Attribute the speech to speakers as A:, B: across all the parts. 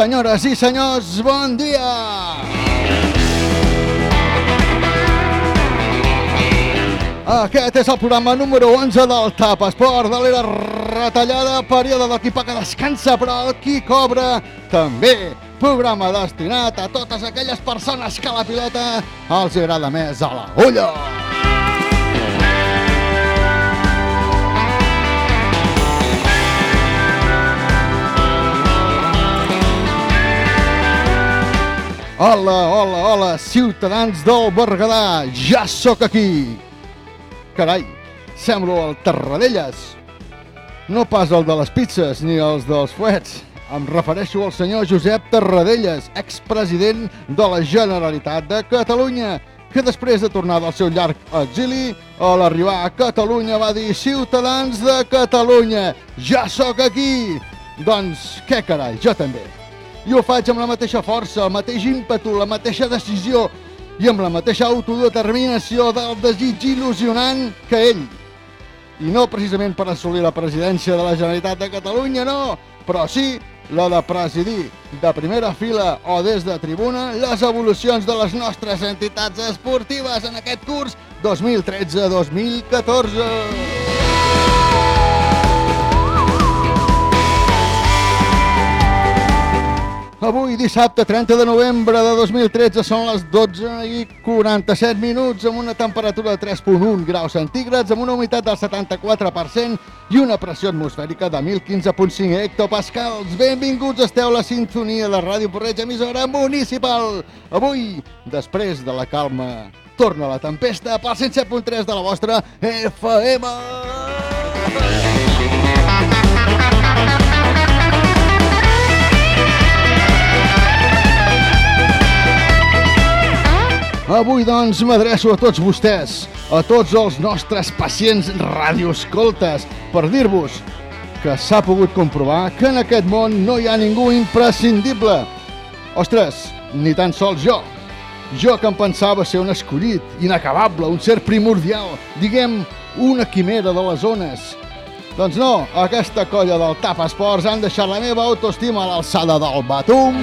A: Senyores i senyors, bon dia! Aquest és el programa número 11 del TAP Esport de l'era retallada, període del qui paga descansa, però el qui cobra també. Programa destinat a totes aquelles persones que la pilota els agrada més a la olla. Hola, hola, hola, ciutadans del Berguedà, ja sóc aquí. Carai, semblo el Terradellas. No pas el de les pizzas ni els dels fuets. Em refereixo al senyor Josep Terradellas, expresident de la Generalitat de Catalunya, que després de tornar del seu llarg exili, a l'arribar a Catalunya va dir «Ciutadans de Catalunya, ja sóc aquí!» Doncs què carai, jo també. I ho faig amb la mateixa força, el mateix ímpetu, la mateixa decisió i amb la mateixa autodeterminació del desig il·lusionant que ell. I no precisament per assolir la presidència de la Generalitat de Catalunya, no, però sí la de presidir de primera fila o des de tribuna les evolucions de les nostres entitats esportives en aquest curs 2013-2014. Avui, dissabte 30 de novembre de 2013, són les 12 i 47 minuts, amb una temperatura de 3.1 graus centígrads, amb una humitat del 74% i una pressió atmosfèrica de 1015.5 hectopascals. Benvinguts, esteu a la sintonia de Ràdio Porreig, emissora municipal. Avui, després de la calma, torna la tempesta pel 107.3 de la vostra FM. Avui, doncs, m'adreço a tots vostès, a tots els nostres pacients radioescoltes, per dir-vos que s'ha pogut comprovar que en aquest món no hi ha ningú imprescindible. Ostres, ni tan sols jo. Jo que em pensava ser un escollit, inacabable, un ser primordial, diguem, una quimera de les zones. Doncs no, aquesta colla del Tap Esports han deixat la meva autoestima a l'alçada del batum.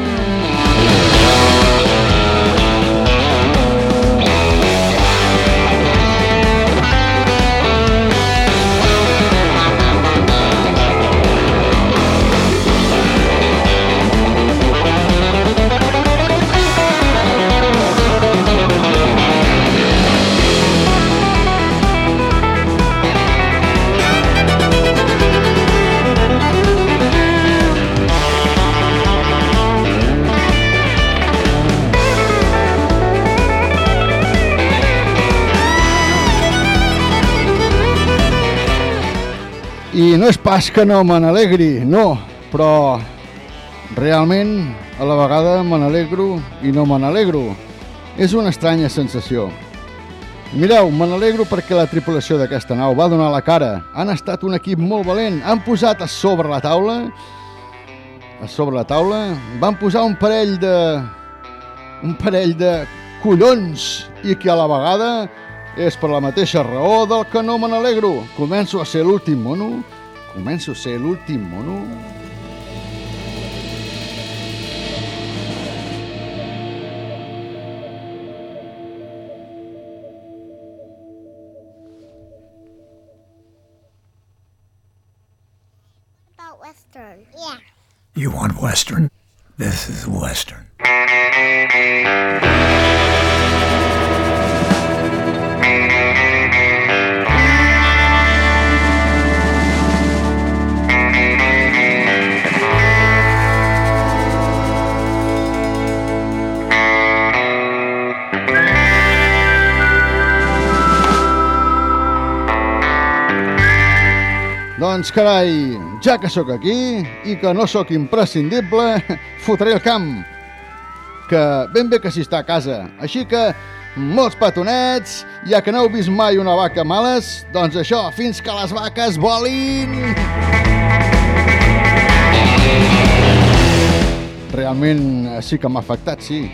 A: No és pas que no me n'alegri, no, però realment a la vegada me n'alegro i no me n'alegro. És una estranya sensació. Mireu, me n'alegro perquè la tripulació d'aquesta nau va donar la cara. Han estat un equip molt valent. Han posat a sobre la taula a sobre la taula van posar un parell de un parell de collons i que a la vegada és per la mateixa raó del que no me n'alegro. Començo a ser l'últim mono. Començo a ser l'últim mono.
B: about Western.
C: Yeah.
D: You want Western? This is Western.
A: Doncs carai, ja que sóc aquí i que no sóc imprescindible, fotré el camp. Que ben bé que s'hi està a casa. Així que, molts petonets, ja que no heu vist mai una vaca males, doncs això, fins que les vaques volin! Realment eh, sí que m'ha afectat, sí.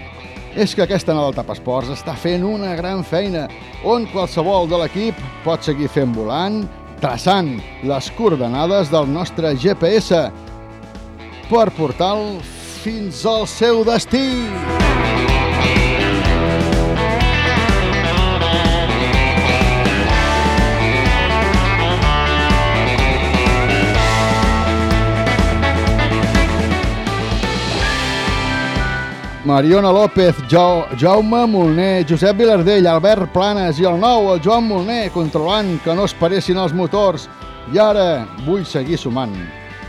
A: És que aquesta nova etapa esports està fent una gran feina, on qualsevol de l'equip pot seguir fent volant, traçant les coordenades del nostre GPS per portar-lo fins al seu destí. Música Mariona López, jo, Jaume Molner, Josep Vilardell, Albert Planes i el nou, el Joan Molner, controlant que no es paressin els motors. I ara vull seguir sumant.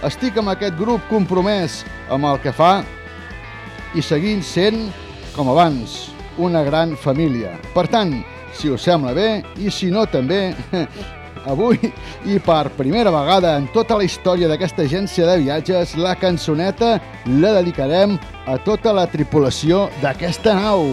A: Estic amb aquest grup compromès amb el que fa i seguint sent, com abans, una gran família. Per tant, si us sembla bé i si no també, eh, avui i per primera vegada en tota la història d'aquesta agència de viatges, la cançoneta la dedicarem a tota la tripulació d'aquesta nau.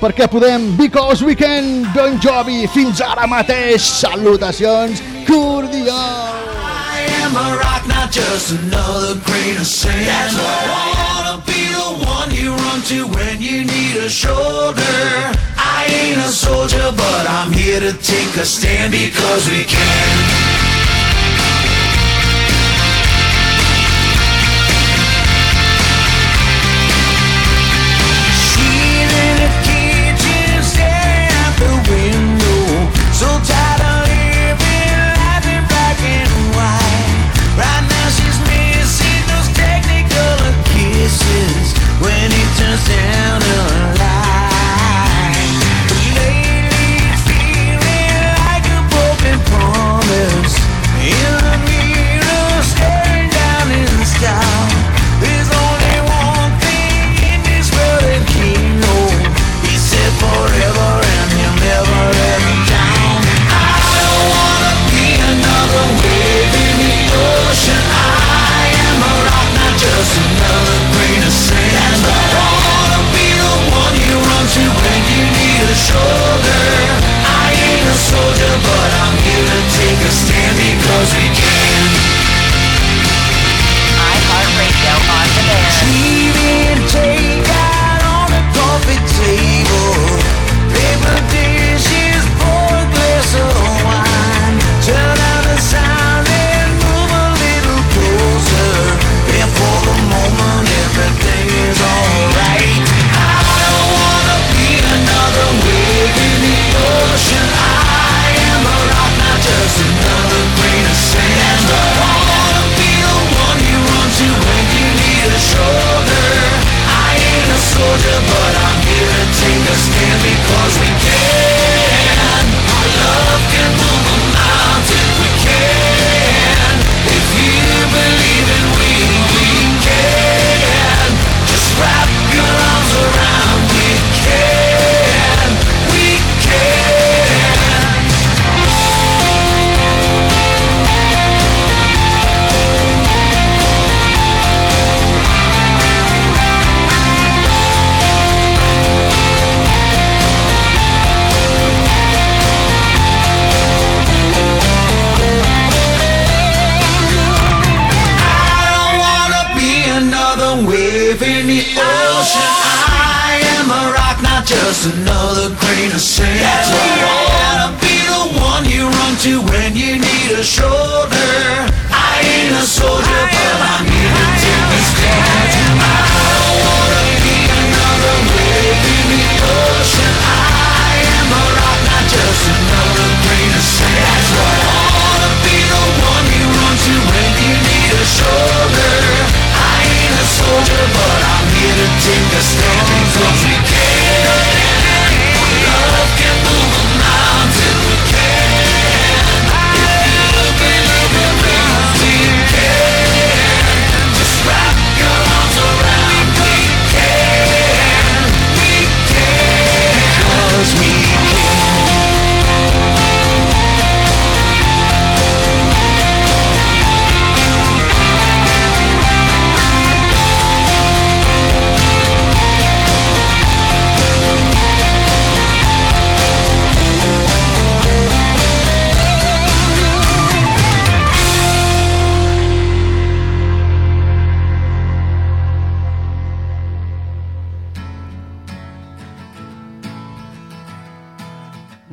A: Perquè podem, because we can, Don Jovi, fins ara mateix, salutacions cordials!
B: I am a rock, not just another grain of sand. That's what I wanna be the one you run to when you need a shoulder. Ain't a soldier, but I'm here to take a stand because we can.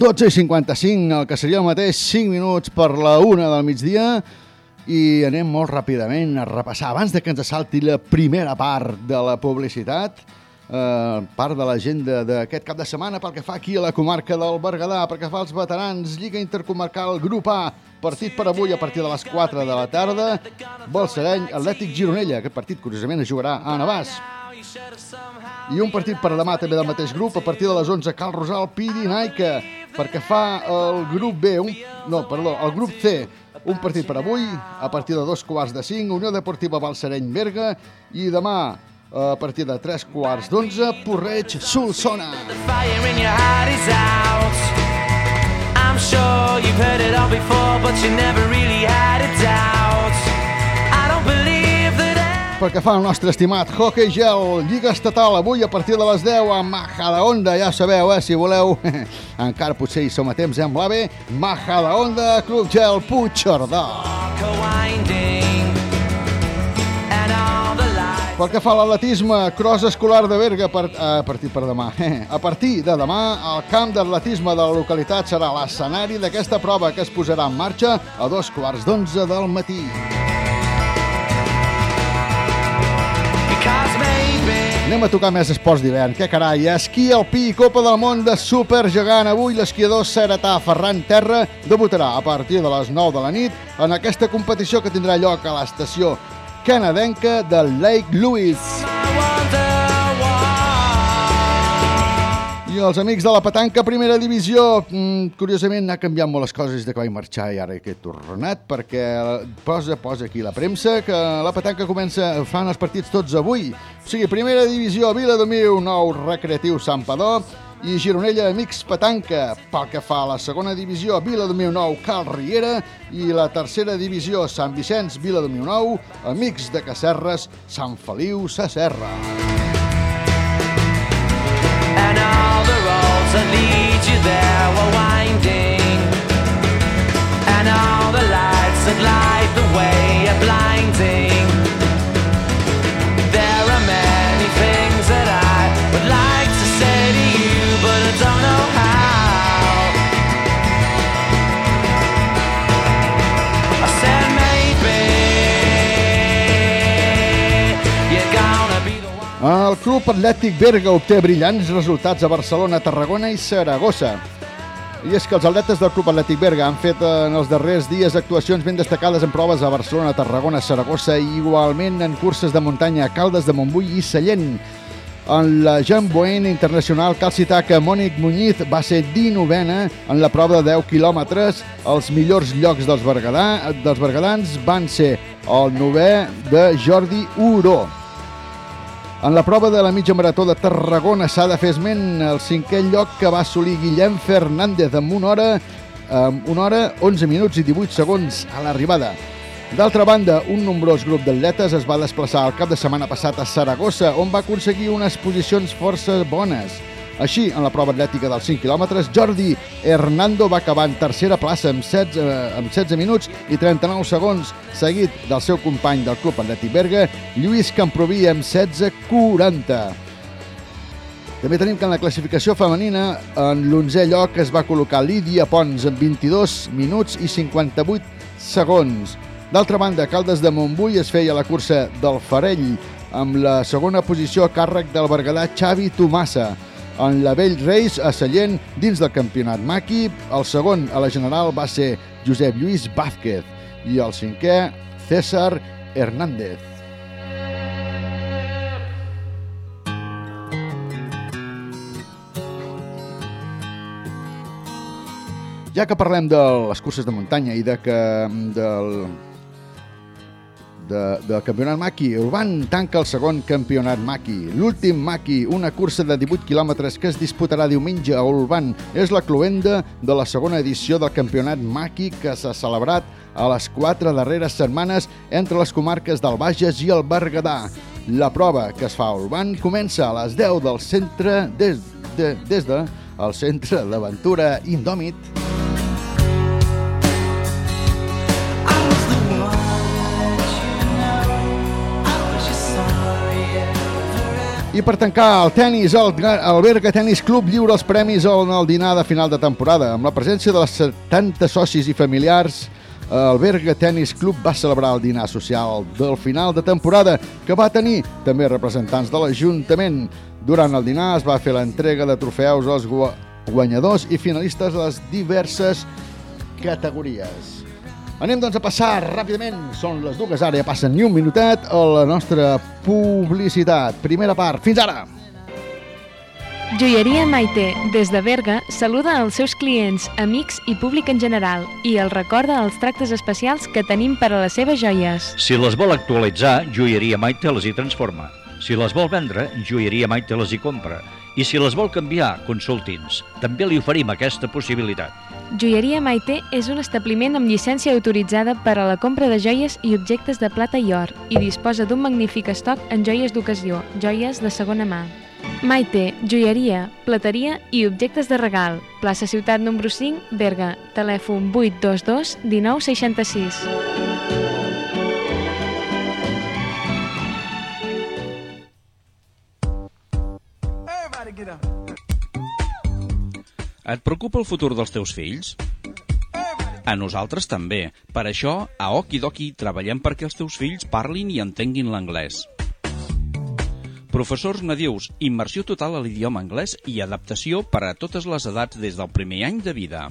A: 12.55, el que seria el mateix 5 minuts per la 1 del migdia i anem molt ràpidament a repassar, abans de que ens assalti la primera part de la publicitat, eh, part de l'agenda d'aquest cap de setmana pel que fa aquí a la comarca del Berguedà, perquè fa els veterans, Lliga Intercomarcal, grup A, partit per avui a partir de les 4 de la tarda, Balsareny, Atlètic Gironella, aquest partit curiosament es jugarà a Navàs i un partit per demà també del mateix grup, a partir de les 11, Cal Rosal, Pirinaica, perquè fa el grup B, un, no, perdó, el grup C, un partit per avui, a partir de dos quarts de cinc, Unió Deportiva Balsareny Berga, i demà, a partir de tres quarts d'onze, Porreig Solsona.
B: I'm sure you've heard it all before, but you never really had a doubt.
A: Pel que fa al nostre estimat hockey gel, Lliga Estatal, avui a partir de les 10 a Majadahonda, ja sabeu, eh, si voleu, encara potser hi som a temps, eh, amb l'AVE, Majadahonda, Club Gel, Puigcerdà. Pel que fa a l'atletisme, cross escolar de Berga per, a partir per demà. A partir de demà, el camp d'atletisme de la localitat serà l'escenari d'aquesta prova que es posarà en marxa a dos quarts d'onze del matí. Anem a tocar més esports d'hivern. Que carai, esquí alpí, Copa del Món de Supergegant. Avui l'esquiador seretà Ferran Terra debutarà a partir de les 9 de la nit en aquesta competició que tindrà lloc a l'estació canadenca de Lake Louise.
B: I
A: els amics de la petanca primera divisió, mm, curiosament ha canviat molt les coses de que vaig marxar i ara que he tornat, perquè posa, posa aquí la premsa que la petanca comença, fan els partits tots avui. O sigui, primera divisió, Viladomiu, nou recreatiu Sant Padó, i Gironella Amics Petanca. Pel que fa a la segona divisió, Viladomiu Nou, Cal Riera, i la tercera divisió, Sant Vicenç, Viladomiu Nou, Amics de Cacerres, Sant Feliu, Sacerra.
B: And all the roads that lead you there were winding. And all the lights that light the way
A: El Club Atlètic Berga obté brillants resultats a Barcelona, Tarragona i Saragossa. I és que els atletes del Club Atlètic Berga han fet eh, en els darrers dies actuacions ben destacades en proves a Barcelona, Tarragona, Saragossa i igualment en curses de muntanya a Caldes de Montbui i Sallent. En la Jean Boen Internacional cal citar que Mònic Muñiz va ser 19a en la prova de 10 quilòmetres. Els millors llocs dels, berguedà, dels berguedans van ser el 9è de Jordi Uró. En la prova de la mitja marató de Tarragona s'ha de fer esment el cinquè lloc que va assolir Guillem Fernández amb una hora, amb una hora 11 minuts i 18 segons a l'arribada. D'altra banda, un nombrós grup d'atletes es va desplaçar el cap de setmana passat a Saragossa, on va aconseguir unes posicions força bones. Així, en la prova atlètica dels 5 quilòmetres, Jordi Hernando va acabar en tercera plaça amb 16, eh, amb 16 minuts i 39 segons, seguit del seu company del Club Atlètic Berga, Lluís Camproví, amb 16.40. També tenim que en la classificació femenina, en l'11è lloc es va col·locar Lídia Pons amb 22 minuts i 58 segons. D'altra banda, Caldes de Montbui es feia la cursa del Farell, amb la segona posició a càrrec del berguedà Xavi Tomassa. En la Vell Reis, a Sallent, dins del campionat Maki, el segon a la general va ser Josep Lluís Vázquez i el cinquè, César Hernández. Ja que parlem de les curses de muntanya i de que del, de, del campionat Maki, Urban tanca el segon campionat Maki. L'últim Maki, una cursa de 18 quilòmetres que es disputarà diumenge a Urban, és la cloenda de la segona edició del campionat Maki que s'ha celebrat a les quatre darreres setmanes entre les comarques del Bages i el Berguedà. La prova que es fa a Urban comença a les 10 del centre des de, des de el centre d'aventura Indòmit. I per tancar el tennis, el, el Berga Tennis Club lliura els premis en el dinar de final de temporada, amb la presència de les 70 socis i familiars el Berga Tennis Club va celebrar el dinar social del final de temporada que va tenir també representants de l'Ajuntament. Durant el dinar es va fer l'entrega de trofeus als gua- guanyadors i finalistes de les diverses categories. Anem doncs a passar ràpidament, són les dues ara, ja passen ni un minutet, a la nostra publicitat. Primera part, fins ara!
E: Joieria Maite, des de Berga, saluda els seus clients, amics i públic en general i els recorda els tractes especials que tenim per a les seves joies.
F: Si les vol actualitzar, Joieria Maite les hi transforma. Si les vol vendre, Joieria Maite les hi compra. I si les vol canviar, consulti'ns. També li oferim aquesta possibilitat.
E: Joieria Maite és un establiment amb llicència autoritzada per a la compra de joies i objectes de plata i or i disposa d'un magnífic estoc en joies d'ocasió, joies de segona mà. Maite, joieria, plateria i objectes de regal. Plaça Ciutat número 5, Berga. Telèfon 822 1966.
G: Et preocupa el futur dels teus fills? A nosaltres també. Per això, a Okidoki treballem perquè els teus fills parlin i entenguin l'anglès. Professors nadius, immersió total a l'idioma anglès i adaptació per a totes les edats des del primer any de vida.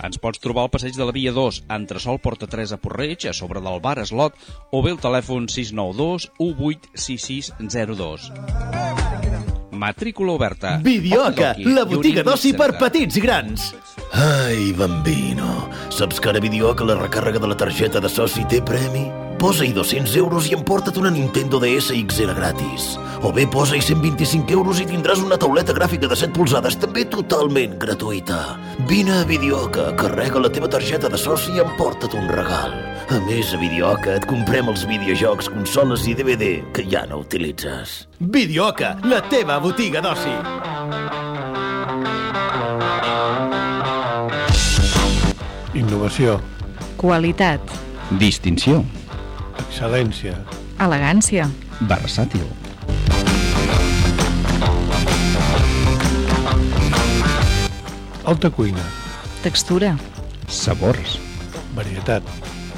G: Ens pots trobar al passeig de la Via 2, entresol Porta 3 a Porreig, a sobre del bar Eslot, o bé el telèfon 692 186602. Matrícula oberta.
H: Videoca,
G: Okidoki,
H: la botiga d'oci per petits i grans. Ai, bambino, saps que ara Videoca la recàrrega de la targeta de soci té premi? Posa-hi 200 euros i emporta't una Nintendo DS XL gratis. O bé posa-hi 125 euros i tindràs una tauleta gràfica de 7 polzades també totalment gratuïta. Vine a Videoca, carrega la teva targeta de soci i emporta't un regal. A més, a Videoca et comprem els videojocs, consoles i DVD que ja no utilitzes. Videoca, la teva botiga d'oci.
I: Innovació,
J: Qualitat.
F: Distinció.
I: excel·lència,
J: Elegància.
F: Versàtil.
I: alta cuina,
J: Textura.
F: Sabors.
I: varietat,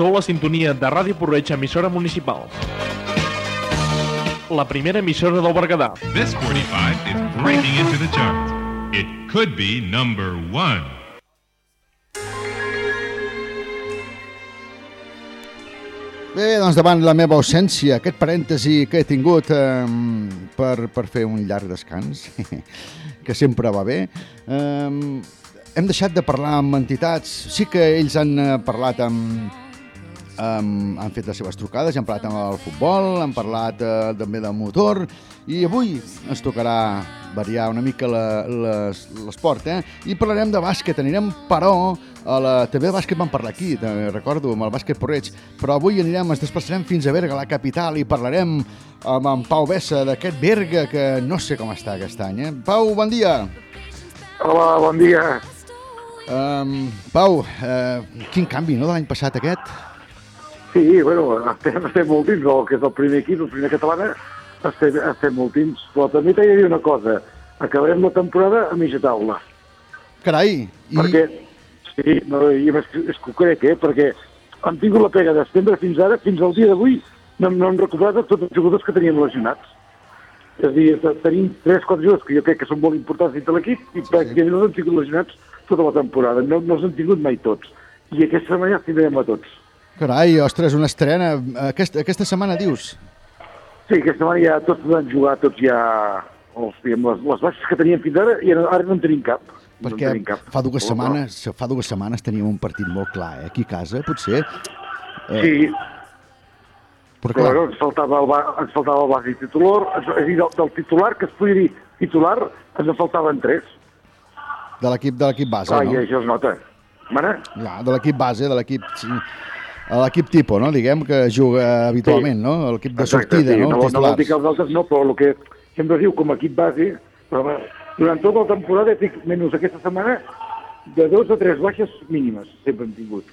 K: Sou la sintonia de Ràdio Porreig, emissora municipal. La primera emissora del Berguedà.
L: This 45 is breaking into the charts. It could be number one.
A: Bé, doncs davant la meva ausència, aquest parèntesi que he tingut eh, per, per fer un llarg descans, que sempre va bé, eh, hem deixat de parlar amb entitats. Sí que ells han eh, parlat amb, amb... han fet les seves trucades, han parlat amb el futbol, han parlat eh, també del motor, i avui ens tocarà variar una mica l'esport, eh? I parlarem de bàsquet, anirem, però, a la... també de bàsquet vam parlar aquí, també, recordo, amb el bàsquet Porreig, però avui anirem, ens desplaçarem fins a Berga, la capital, i parlarem amb en Pau Bessa d'aquest Berga que no sé com està aquest any, eh? Pau, bon dia!
M: Hola, bon dia.
A: Um, Pau, uh, quin canvi, no, de l'any passat aquest?
M: Sí, bueno, estem, estem últims, el que és el primer equip, el primer catalana, estem, estem últims. Però també t'he de dir una cosa, acabarem la temporada a mitja taula.
A: Carai! I...
M: Perquè, sí, no, i a més, és que ho crec, eh? Perquè han tingut la pega de setembre fins ara, fins al dia d'avui, no, no han recuperat tots els jugadors que tenien lesionats. És a dir, te- tenim 3-4 jugadors que jo crec que són molt importants dins de l'equip i pràcticament no han tingut lesionats tota la temporada. No, no els han tingut mai tots. I aquesta setmana tindrem a tots.
A: Carai, ostres, una estrena. Aquesta, aquesta setmana, dius?
M: Sí, aquesta setmana ja tots van jugar, tots ja... Els, diguem, les, les baixes que teníem fins ara, i ara, ara no en tenim cap. no
A: Perquè
M: tenim cap.
A: fa dues
M: Però,
A: setmanes, fa dues setmanes teníem un partit molt clar, eh? Aquí a casa, potser. Eh,
M: Sí,
A: però
M: però
A: clar,
M: bueno, ens faltava el, ens faltava el bàsic titular, és a dir, del, del titular, que es podia dir titular, ens en faltaven tres.
A: De l'equip de l'equip base,
M: Clar,
A: no?
M: i això es nota. Mana?
A: Ja, de l'equip base, de l'equip... sí, L'equip tipo, no? Diguem que juga habitualment, no? L'equip de sortida, no?
M: no,
A: Els
M: no vol dir que els altres no, però el que sempre diu com a equip base, però va, durant tota la temporada, dic, menys aquesta setmana, de dos a tres baixes mínimes sempre hem tingut.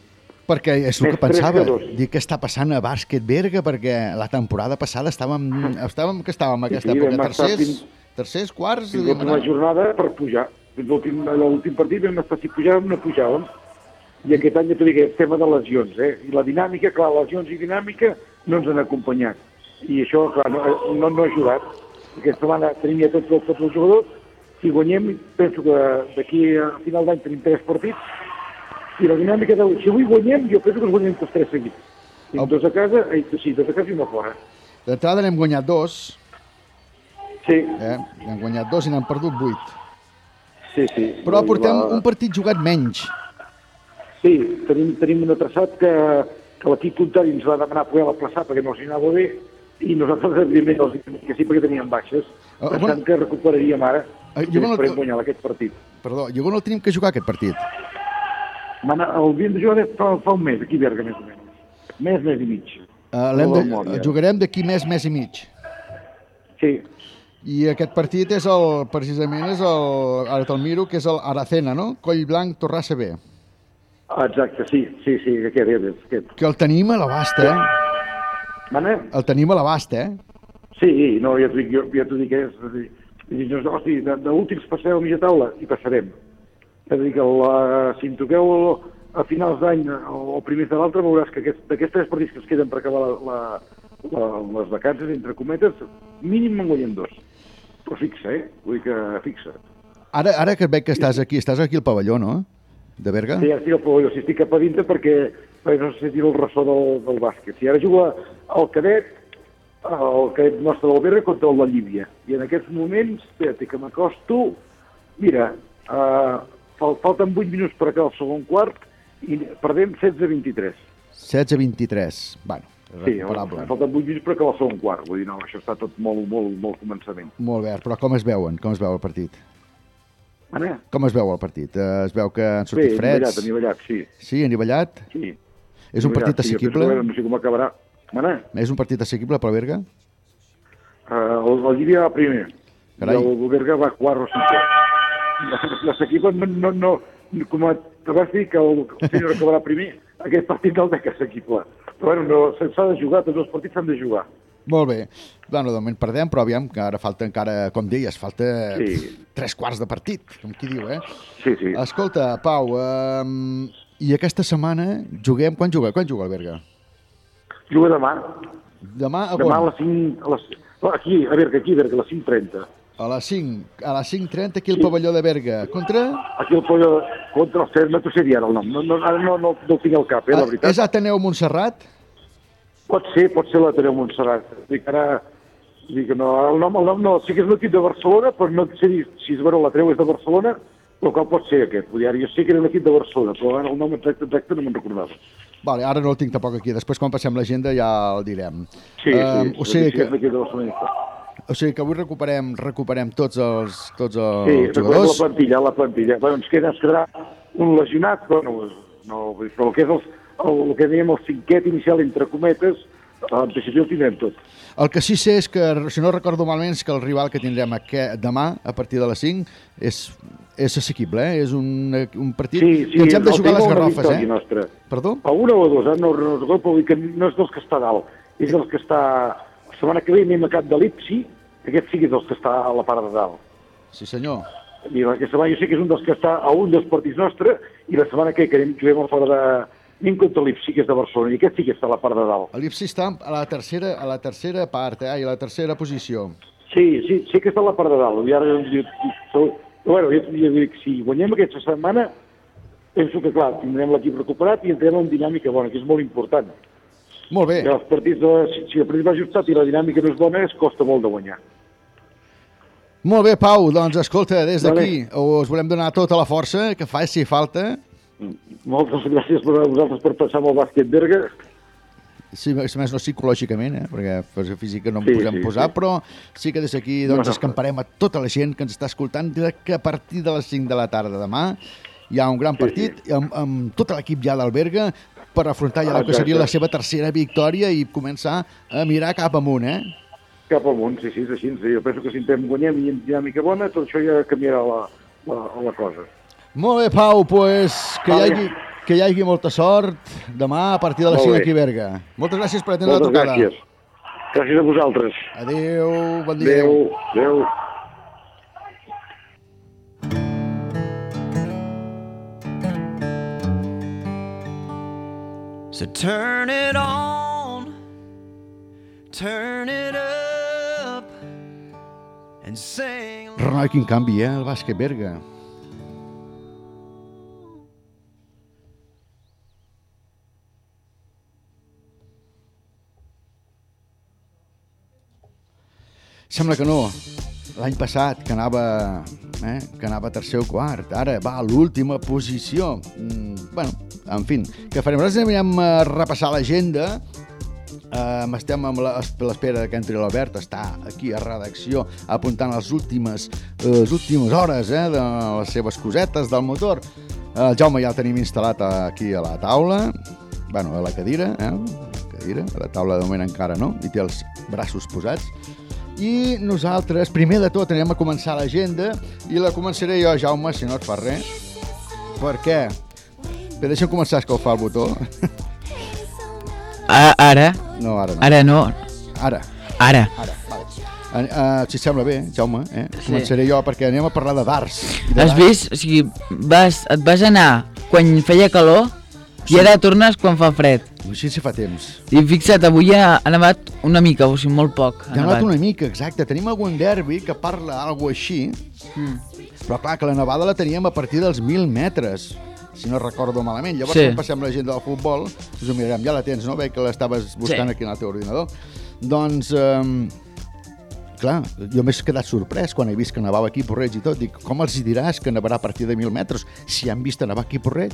A: Perquè és el
M: Més
A: que pensava,
M: que
A: dir què està passant a Bàsquet Berga, perquè la temporada passada estàvem, estàvem que estàvem en aquesta
M: Sí,
A: època,
M: vam estar
A: tercers,
M: fins-
A: tercers, quarts...
M: Fins a l'última jornada per pujar. Fins a a l'últim partit vam estar si pujàvem no pujàvem. I aquest any ja t'ho dic, el tema de lesions, eh? I la dinàmica, clar, lesions i dinàmica no ens han acompanyat. I això, clar, no, no, no ha ajudat. Aquesta setmana tenim ja tots, tots els jugadors, si guanyem, penso que d'aquí a final d'any tenim tres partits, i la dinàmica de... Si avui guanyem, jo penso que guanyem tots tres seguits. I dos a casa, eh, sí, dos a casa i una fora.
A: D'entrada n'hem guanyat dos,
M: Sí,
A: eh? N'hem guanyat dos i n'hem perdut vuit.
M: sí, sí.
A: Però
M: I
A: portem
M: la-
A: un partit jugat menys.
M: Sí, tenim, tenim un traçat que, que l'equip contrari ens va demanar poder plaçar perquè no els anava bé i nosaltres, evidentment, els diem que sí perquè teníem baixes,
A: Ah,
M: pensant
A: bueno.
M: que recuperaríem ara
A: Ah,
M: i
A: la-
M: esperem guanyar aquest partit.
A: Perdó, i on el tenim que jugar, aquest partit?
M: Mana, el havíem de jugar fa, fa un mes, aquí a Berga, més o menys. Mes, mes i mig.
A: Uh,
M: No
A: de,
M: memòria.
A: jugarem d'aquí mes, mes i mig.
M: Sí,
A: I aquest partit és el, precisament, és el, ara te'l miro, que és el Aracena, no? Coll Blanc, Torrassa B.
M: exacte, sí, sí, sí, aquest, aquest, aquest.
A: Que el tenim a l'abast, eh?
M: Mana?
A: El tenim a l'abast, eh?
M: Sí, no, ja t'ho dic, jo, ja t'ho dic, és, és dir, és dir, no, hosti, de, de últims passeu a mitja taula i passarem. És a dir, que la, si em toqueu a finals d'any o, primers de l'altre, veuràs que aquest- d'aquests tres partits que es queden per acabar la, la, la, les vacances, entre cometes, mínim me'n guanyen dos. Però fixa, eh? Vull dir que fixa.
A: Ara, ara que veig que estàs aquí, estàs aquí al pavelló, no? De Berga?
M: Sí, ja estic al pavelló, si estic cap a dintre perquè, perquè no se sentir el ressò del, del bàsquet. Si ara juga el cadet, el cadet nostre del Berga contra de Llívia. I en aquests moments, espera't, que m'acosto... Mira, uh, fal falten 8 minuts per acabar el segon quart i perdem 16-23.
A: 16-23. Bueno,
M: Sí,
A: recuperable.
M: falten 8 minuts per acabar el segon quart. Vull dir, no, això està tot molt, molt, molt començament.
A: Molt bé, però com es veuen? Com es veu el partit?
M: Anna?
A: Com es veu el partit? Eh, Es veu que han sortit
M: Bé,
A: freds?
M: anivellat, anivellat, sí.
A: Sí, anivellat?
M: sí.
A: És un partit
M: Anivellat, sí,
A: assequible?
M: veure, No sé com acabarà. Anna?
A: És un partit assequible per Berga?
M: Uh, el, el Llívia va primer.
A: Carai.
M: I el Berga va quart o cinquè. Les equipes no, no, no, com a, te vas dir que el, el senyor acabarà primer, aquest partit no el veig assequible. Però bueno, no, s'ha de jugar, tots els partits s'han de jugar.
A: Molt bé. Bueno, de moment perdem, però aviam, que ara falta encara, com deies, falta
M: Sí.
A: tres quarts de partit, com qui diu, eh?
M: Sí, sí.
A: Escolta, Pau, um, i aquesta setmana juguem... Quan juga? Quan juga el Berga?
M: Juga demà.
A: Demà a
M: Demà a les 5... A les, no, aquí, a Berga, aquí, a Berga, a les 5.30.
A: A les 5. A les 5.30 aquí al pavelló de Berga. Contra?
M: Aquí el pollo contra el CER, no t'ho sé dir ara el nom. No, no, ara no, no, no el tinc al cap, eh, la
A: Ah,
M: veritat.
A: és Ateneu Montserrat?
M: Pot ser, pot ser l'Ateneu Montserrat. Dic, ara, dic, no, el nom, el nom no, sí que és un equip de Barcelona, però no sé si és bueno, l'Ateneu és de Barcelona, el qual pot ser aquest. Vull dir, ara jo sé que era un equip de Barcelona, però ara el nom exacte, exacte no me'n recordava.
A: Vale, ara no el tinc tampoc aquí. Després, quan passem l'agenda, ja el direm.
M: Sí, sí,
A: o, sigui
M: sí,
A: que,
M: és l'equip de Barcelona.
A: o sigui que avui recuperem, recuperem tots els, tots els
M: Sí, recordem la
A: jugadors.
M: plantilla, la plantilla. Bueno, ens, queda, ens quedarà un lesionat, però no, no, però el que és el, el, el que dèiem el cinquet inicial, entre cometes, en principi el tindrem tot.
A: El que sí sé és que, si no recordo malament, és que el rival que tindrem aquest, demà, a partir de les 5, és, és assequible, eh? És un, un partit
M: Sí, sí,
A: que ens hem de jugar a les garrofes, eh?
M: Nostra.
A: Perdó?
M: A una o a dos, eh? no, no, no, vull dir que no és dels que està dalt, és dels que està... La setmana que ve anem a Cap de l'Ipsi, aquest sí que és dels que està a la part de dalt.
A: Sí, senyor.
M: I aquesta setmana jo sé que és un dels que està a un dels partits nostre, i la setmana que ve que anem, juguem a fora de... Anem contra l'Ipsi, que és de Barcelona, i aquest sí que està a la part de dalt.
A: L'Ipsi està a la tercera, a la tercera part, eh? I a la tercera posició.
M: Sí, sí, sí que està a la part de dalt. I ara, jo, jo, bueno, jo, jo dic, si guanyem aquesta setmana, penso que, clar, tindrem l'equip recuperat i entrem en dinàmica bona, que és molt important.
A: Molt bé.
M: Els partits, de, si, si el partit va ajustat i la dinàmica no és bona, es costa molt de guanyar.
A: Molt bé, Pau, doncs escolta, des
M: Vale.
A: d'aquí us volem donar tota la força que faci falta
M: Moltes gràcies per a vosaltres per passar amb el bàsquet Berga.
A: Sí, més no psicològicament, eh? perquè per física no em
M: Sí,
A: podem
M: sí,
A: posar,
M: sí.
A: però sí que des d'aquí
M: No,
A: doncs,
M: no.
A: escamparem a tota la gent que ens està escoltant que a partir de les 5 de la tarda demà hi ha un gran partit amb, amb tot l'equip ja d'Alberga per afrontar ja el que seria la seva tercera victòria i començar a mirar cap amunt, eh?
M: Cap amunt, sí, sí, és així. Jo penso que si intentem guanyem i amb dinàmica bona, tot això ja canviarà la, la, la cosa.
A: Molt bé, Pau, pues, que, hi
M: Vale.
A: hagi, que hi hagi molta sort demà a partir de les
M: Molt
A: 5
M: bé.
A: aquí a Berga. Moltes gràcies per atendre la
M: Moltes
A: trucada.
M: gràcies. Gràcies a vosaltres.
A: Adéu, bon dia.
M: Adéu. Adéu.
B: So turn it on, turn it up, and sing.
A: Renoi, quin canvi, eh, el bàsquet Berga. Sembla que no. L'any passat, que anava, eh, que anava tercer o quart, ara va a l'última posició. Mm, bueno, en fi, què farem? Nosaltres anirem a repassar l'agenda. Um, estem amb l'espera que entri l'Albert, està aquí a redacció apuntant les últimes, les últimes hores eh, de les seves cosetes del motor. El Jaume ja el tenim instal·lat aquí a la taula, bueno, a la cadira, eh? la cadira, a la taula de moment encara no, i té els braços posats. I nosaltres, primer de tot, anem a començar l'agenda i la començaré jo, Jaume, si no et fa res. Per què? Bé, deixa'm començar a escalfar el botó.
N: A, ara?
A: No, ara no.
N: Ara no.
A: Ara.
N: Ara.
A: Ara, vale. Uh, uh, si sembla bé, Jaume, eh?
N: Sí.
A: començaré jo perquè anem a parlar de darts. De
N: Has
A: darts.
N: vist? O sigui, vas, et vas anar quan feia calor i ara tornes quan fa fred.
A: Així si fa temps.
N: I fixa't, avui ha, ha nevat una mica, o sigui, molt poc.
A: Ja ha anat una mica, exacte. Tenim algun derbi que parla algo així,
N: Mm.
A: però clar, que la nevada la teníem a partir dels 1.000 metres, si no recordo malament. Llavors,
N: Sí.
A: quan passem la gent del futbol, us ho mirarem, ja la tens, no? Veig que l'estaves buscant
N: Sí.
A: aquí en el teu ordinador. Doncs, um, clar, jo m'he quedat sorprès quan he vist que nevava aquí a Porreig i tot. Dic, com els diràs que nevarà a partir de 1.000 metres si han vist nevar aquí a Porreig?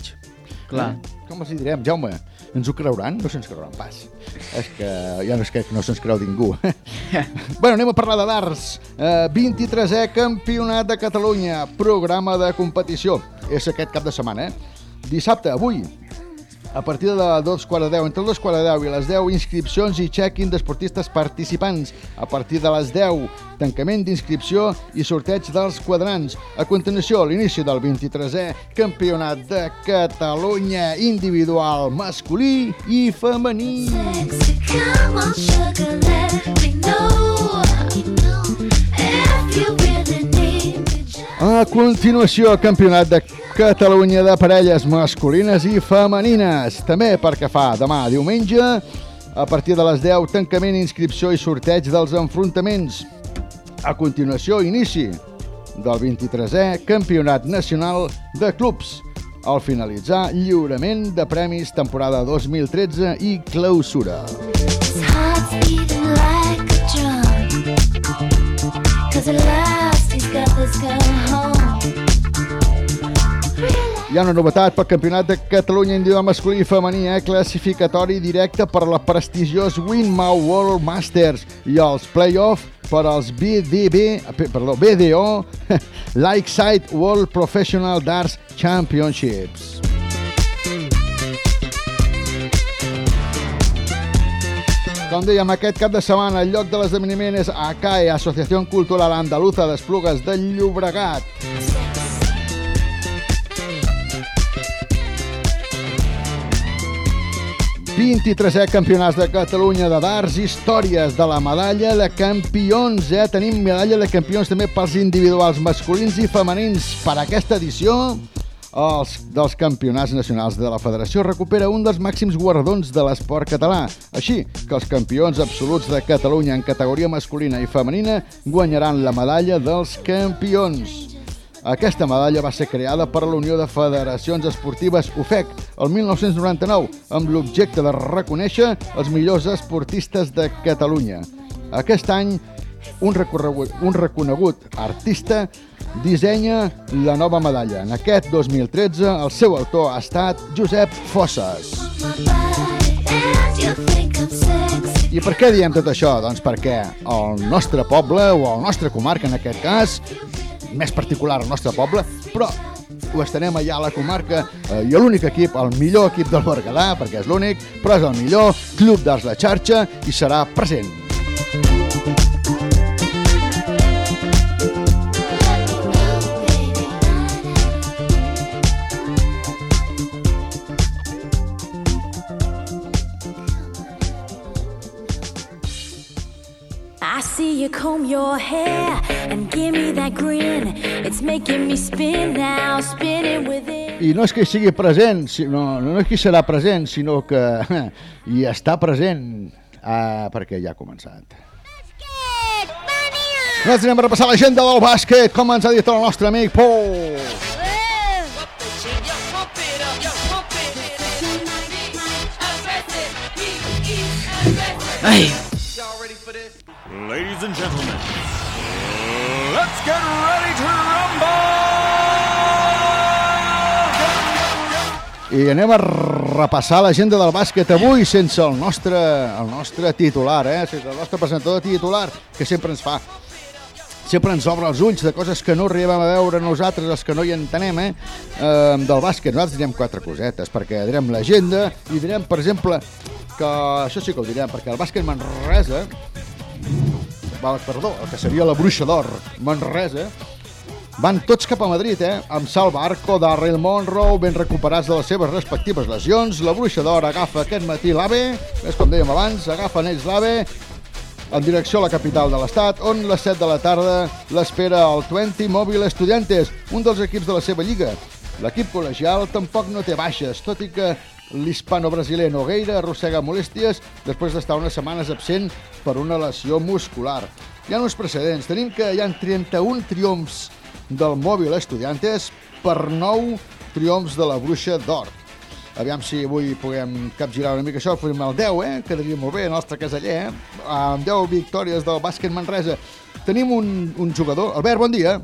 N: Clar.
A: Eh? Com els direm, Jaume? Ens ho creuran? No se'ns creuran pas. És que ja no és que no se'ns creu ningú. bueno, anem a parlar de darts. Eh, 23è Campionat de Catalunya, programa de competició. És aquest cap de setmana, eh? Dissabte, avui, a partir de dos quarts de deu, entre dos quarts de i les 10, inscripcions i check-in d'esportistes participants. A partir de les 10, tancament d'inscripció i sorteig dels quadrants. A continuació, l'inici del 23è Campionat de Catalunya individual masculí i femení.
O: Come on, sugar, let me know. If you
A: A continuació, Campionat de Catalunya de parelles masculines i femenines. També perquè fa demà diumenge, a partir de les 10, tancament, inscripció i sorteig dels enfrontaments. A continuació, inici del 23è Campionat Nacional de Clubs. Al finalitzar, lliurament de premis temporada 2013 i clausura.
O: Beating like a drum. Cause at last
A: Hi ha una novetat pel Campionat de Catalunya individual masculí i femení, eh? classificatori directe per la prestigiós Winmau World Masters i els play-off per als BDB, pe- perdó, BDO Lakeside World Professional Darts Championships. Com dèiem, aquest cap de setmana el lloc de l'esdeveniment és ACAE, Associació Cultural Andaluza d'Esplugues de Llobregat. 23è Campionats de Catalunya de darts, històries de la medalla de campions, eh? Tenim medalla de campions també pels individuals masculins i femenins. Per aquesta edició, els dels campionats nacionals de la Federació recupera un dels màxims guardons de l'esport català. Així que els campions absoluts de Catalunya en categoria masculina i femenina guanyaran la medalla dels campions. Aquesta medalla va ser creada per la Unió de Federacions Esportives UFEC el 1999 amb l'objecte de reconèixer els millors esportistes de Catalunya. Aquest any, un, un reconegut artista dissenya la nova medalla. En aquest 2013, el seu autor ha estat Josep
O: I'm
A: I per què diem tot això? Doncs perquè el nostre poble, o el nostre comarca en aquest cas, més particular el nostre poble, però ho estarem allà a la comarca eh, i l'únic equip, el millor equip del Berguedà, perquè és l'únic, però és el millor club d'arts la xarxa i serà present.
O: You comb your hair and give me that grin. It's making me spin now, spinning within.
A: I no és que sigui present, no, no és que serà present, sinó que hi està present, uh, perquè ja ha començat. Nosaltres anem a repassar l'agenda del bàsquet, com ens ha dit el nostre amic Pol.
N: Ai,
B: Ladies and gentlemen, let's get ready to rumble!
A: I anem a repassar l'agenda del bàsquet avui sense el nostre, el nostre titular, eh? sense el nostre presentador titular, que sempre ens fa sempre ens obre els ulls de coses que no arribem a veure nosaltres, els que no hi entenem, eh? eh del bàsquet. Nosaltres direm quatre cosetes, perquè direm l'agenda i direm, per exemple, que això sí que ho direm, perquè el bàsquet Manresa, perdó, el que seria la bruixa d'or Manresa, van tots cap a Madrid, eh? Amb Salva Arco, Darrell Monroe, ben recuperats de les seves respectives lesions. La bruixa d'or agafa aquest matí l'AVE, és com dèiem abans, agafen ells l'AVE, en direcció a la capital de l'estat, on a les 7 de la tarda l'espera el 20 Mòbil Estudiantes, un dels equips de la seva lliga. L'equip col·legial tampoc no té baixes, tot i que l'hispano-brasiler Nogueira arrossega molèsties després d'estar unes setmanes absent per una lesió muscular. Hi ha uns precedents. Tenim que hi ha 31 triomfs del Mòbil Estudiantes per 9 triomfs de la Bruixa d'Or. Aviam si avui puguem capgirar una mica això, podem el 10, eh? Quedaria molt bé, el nostre caseller, eh? Amb 10 victòries del bàsquet Manresa. Tenim un, un jugador. Albert, bon dia.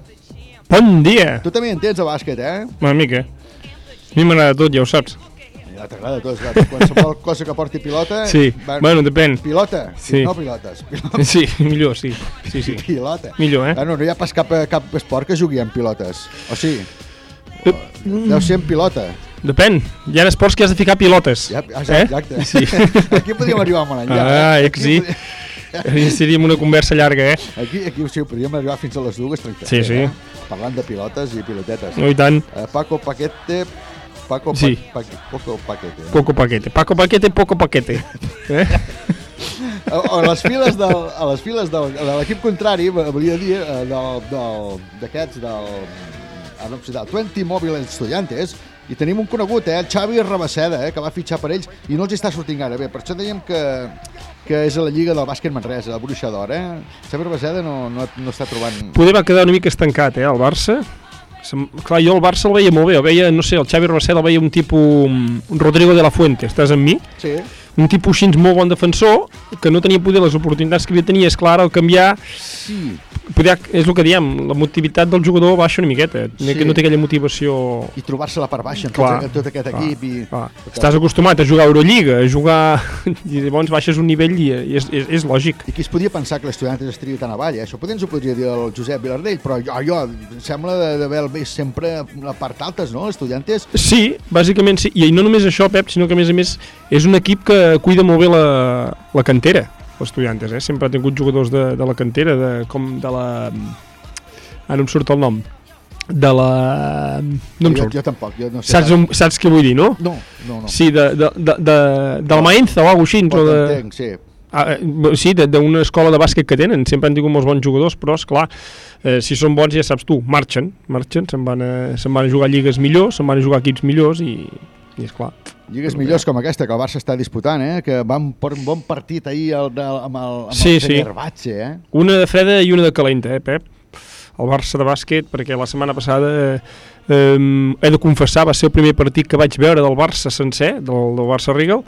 P: Bon dia!
A: Tu també entens de bàsquet, eh?
P: Una mica. A mi m'agrada tot, ja ho saps.
A: Ja t'agrada tot, clar. Qualsevol cosa que porti pilota...
P: Sí, bueno, depèn.
A: Pilota?
P: Sí.
A: No pilotes. Pilota.
P: Sí, millor, sí. sí, sí.
A: Pilota.
P: Millor, eh?
A: Bueno, no hi ha pas cap, cap esport que jugui amb pilotes. O sí? Deu ser amb pilota.
P: Depèn. Hi ha esports que has de ficar pilotes.
A: Ja, exacte.
P: Eh? Sí.
A: Aquí podríem arribar molt enllà.
P: Ah,
A: eh?
P: eh, que sí. Seríem una conversa llarga, eh?
A: Aquí, aquí sí, podríem arribar fins a les dues tranquil·les.
P: Sí, sí.
A: Eh? Parlant de pilotes i pilotetes.
P: No, i tant.
A: Eh, Paco Paquete... Paco
P: Sí.
A: pa, Poco Paquete.
P: Poco paquete. Paco paquete, poco paquete. Eh?
A: A, a les files del, a les files del, de l'equip contrari, v- volia dir, eh, del- del- d'aquests, del, no em sé, del 20 Mobile Estudiantes, i tenim un conegut, eh, el Xavi Rabaseda, eh, que va fitxar per ells, i no els està sortint gaire bé. Per això dèiem que, que és a la Lliga del Bàsquet Manresa, la Bruixa d'Or, eh? Xavi Rabaseda no, no, no està trobant...
P: Poder va quedar una mica estancat, eh, el Barça. Clar, jo el Barça el veia molt bé, el veia, no sé, el Xavi Rabaseda el veia un tipus un Rodrigo de la Fuente, estàs amb mi?
A: Sí.
P: Un tipus així molt bon defensor, que no tenia poder les oportunitats que havia tenia, és clar, al canviar,
A: Sí.
P: Poder, és el que diem, la motivitat del jugador baixa una miqueta, sí. que no té aquella motivació...
A: I trobar-se la part baixa amb
P: Clar.
A: tot, tot aquest equip. I...
P: Clar. Estàs acostumat a jugar a Eurolliga, a jugar... i llavors baixes un nivell i, i és, és, és lògic.
A: I qui es podia pensar que l'estudiantes estaria tan avall, eh? Això potser ens ho podria dir el Josep Vilardell, però jo, jo em sembla de- d'haver vist sempre la part altes, no? Estudiantes...
P: Sí, bàsicament sí. I no només això, Pep, sinó que a més a més és un equip que cuida molt bé la, la cantera, l'Estudiantes, eh? Sempre ha tingut jugadors de, de la cantera, de, com de la... Ara no em surt el nom. De la... No em
A: jo,
P: surt.
A: jo tampoc, jo no sé.
P: Saps, on, saps què vull dir, no?
A: No, no, no.
P: Sí, de, de, de, de, del Maenza o alguna cosa així.
A: Pot
P: o de...
A: entenc, sí.
P: Ah, eh, sí, de- d'una escola de bàsquet que tenen, sempre han tingut molts bons jugadors, però és clar, eh, si són bons ja saps tu, marxen, marxen, se'n van, a, se'n van a jugar lligues millors, se'n van a jugar equips millors i, i és clar.
A: Lligues millors com aquesta que el Barça està disputant, eh? Que van per un bon partit ahir el, de, amb el, amb
P: Sí,
A: el
P: sí.
A: Fenerbahce, eh?
P: Una de freda i una de calenta, eh, Pep? El Barça de bàsquet, perquè la setmana passada eh, he de confessar, va ser el primer partit que vaig veure del Barça sencer, del, del Barça Regal,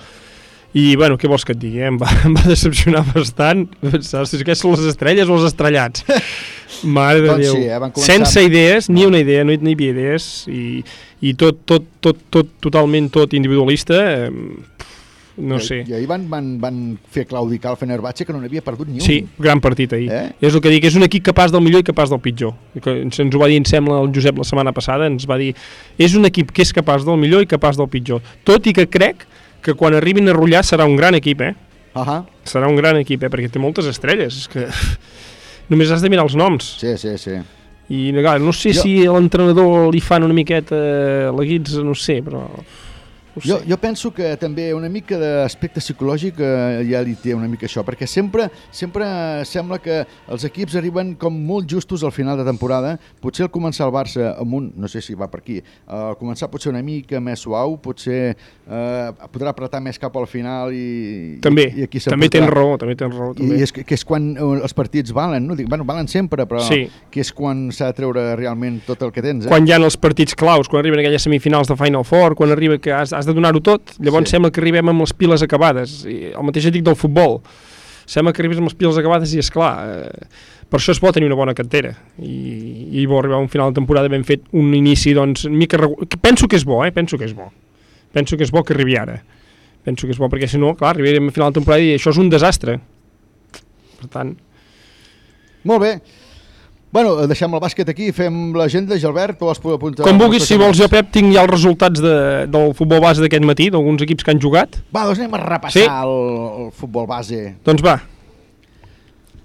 P: i, bueno, què vols que et digui? Eh? Em, va, em va decepcionar bastant. Pensar, si aquests són les estrelles o els estrellats. Mare de
A: Doncs
P: Déu.
A: sí, eh,
P: Sense
A: amb-
P: idees, ni una idea, no hi, havia idees, i, i tot, tot, tot, tot, totalment tot individualista. Eh, no
A: I,
P: sé.
A: I ahir van, van, van fer claudicar el Fenerbahce que no n'havia perdut ni un.
P: Sí, gran partit ahir.
A: Eh?
P: És el que dic, és un equip capaç del millor i capaç del pitjor. Ens, ens ho va dir, em sembla, el Josep la setmana passada, ens va dir, és un equip que és capaç del millor i capaç del pitjor. Tot i que crec que quan arribin a rotllar serà un gran equip, eh?
A: Ahà.
P: Serà un gran equip, eh? Perquè té moltes estrelles. És que només has de mirar els noms.
A: Sí, sí, sí.
P: I clar, no sé
A: Jo-
P: si a l'entrenador li fan una miqueta la guitza, no sé, però... Sé.
A: Jo, jo penso que també una mica d'aspecte psicològic eh, ja li té una mica això, perquè sempre sempre sembla que els equips arriben com molt justos al final de temporada. Potser al començar el Barça amb un, no sé si va per aquí, eh, al començar potser una mica més suau, potser eh, podrà apretar més cap al final i,
P: També,
A: i, i aquí
P: també tens raó, també tens raó. També.
A: I és que, que és quan eh, els partits valen, no? Dic, bueno, valen sempre, però
P: Sí.
A: que és quan s'ha de treure realment tot el que tens. Eh?
P: quan hi ha els partits claus, quan arriben aquelles semifinals de Final Four, quan arriba que has, has de donar-ho tot, llavors
A: Sí.
P: sembla que arribem amb les piles acabades. I el mateix et dic del futbol. Sembla que arribes amb les piles acabades i, és clar, eh, per això és bo tenir una bona cantera. I, i bo arribar a un final de temporada ben fet, un inici, doncs, mica regu... que Penso que és bo, eh? Penso que és bo. Penso que és bo que arribi ara. Penso que és bo, perquè si no, clar, arribarem a final de temporada i això és un desastre. Per tant,
A: Molt bé. Bueno, eh, deixem el bàsquet aquí, fem l'agenda, Gilbert, tu vols poder apuntar...
P: com vulguis, si vols jo, Pep, tinc ja els resultats de, del futbol base d'aquest matí, d'alguns equips que han jugat.
A: Va, doncs anem a repassar
P: Sí.
A: el, el futbol base.
P: Doncs va,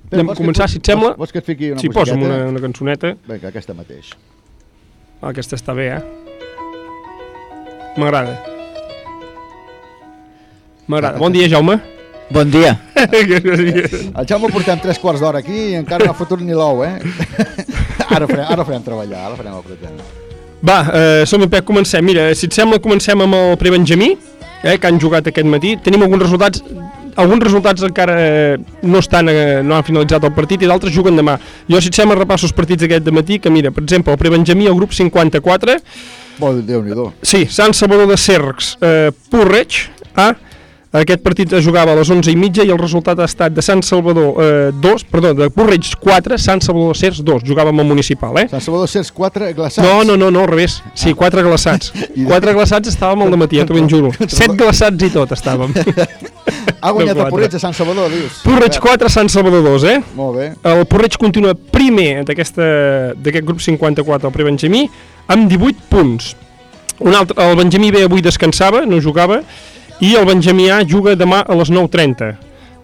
A: Pep,
P: Anem a començar,
A: et-
P: si et sembla.
A: Vols, vols que et fiqui una
P: posa'm
A: musiqueta?
P: una, una cançoneta.
A: Vinga, aquesta mateix.
P: Ah, aquesta està bé, eh? M'agrada. M'agrada. Bon dia, Jaume.
N: Bon dia.
A: El Jaume portem tres quarts d'hora aquí i encara no ha fotut ni l'ou, eh? ara, farem, ara farem treballar, ara farem el pretén.
P: Va, eh, som-hi, Pep, comencem. Mira, si et sembla, comencem amb el prebenjamí, eh, que han jugat aquest matí. Tenim alguns resultats alguns resultats encara eh, no estan eh, no han finalitzat el partit i d'altres juguen demà. Jo, si et sembla, repasso els partits d'aquest matí, que mira, per exemple, el prebenjamí, el grup 54,
A: Bo, Déu-n'hi-do.
P: Sí, Sant Salvador de Cercs, eh, Porreig, A. Aquest partit es jugava a les 11 i mitja i el resultat ha estat de Sant Salvador eh, 2, perdó, de Porreig 4, Sant Salvador de Cercs 2. Jugàvem al municipal, eh?
A: Sant Salvador Cers 4 glaçats.
P: No, no, no, no, al revés. Sí, quatre glaçats. Quatre glaçats estàvem al matí, ja t'ho ben juro. Set glaçats i tot estàvem.
A: Ha guanyat el Porreig a Sant Salvador, dius.
P: Porreig 4, Sant Salvador 2, eh?
A: Molt bé.
P: El Porreig continua primer d'aquest grup 54, el pre-Benjamí, amb 18 punts. Un altre, el Benjamí B avui descansava, no jugava, i el Benjamí A juga demà a les 9.30.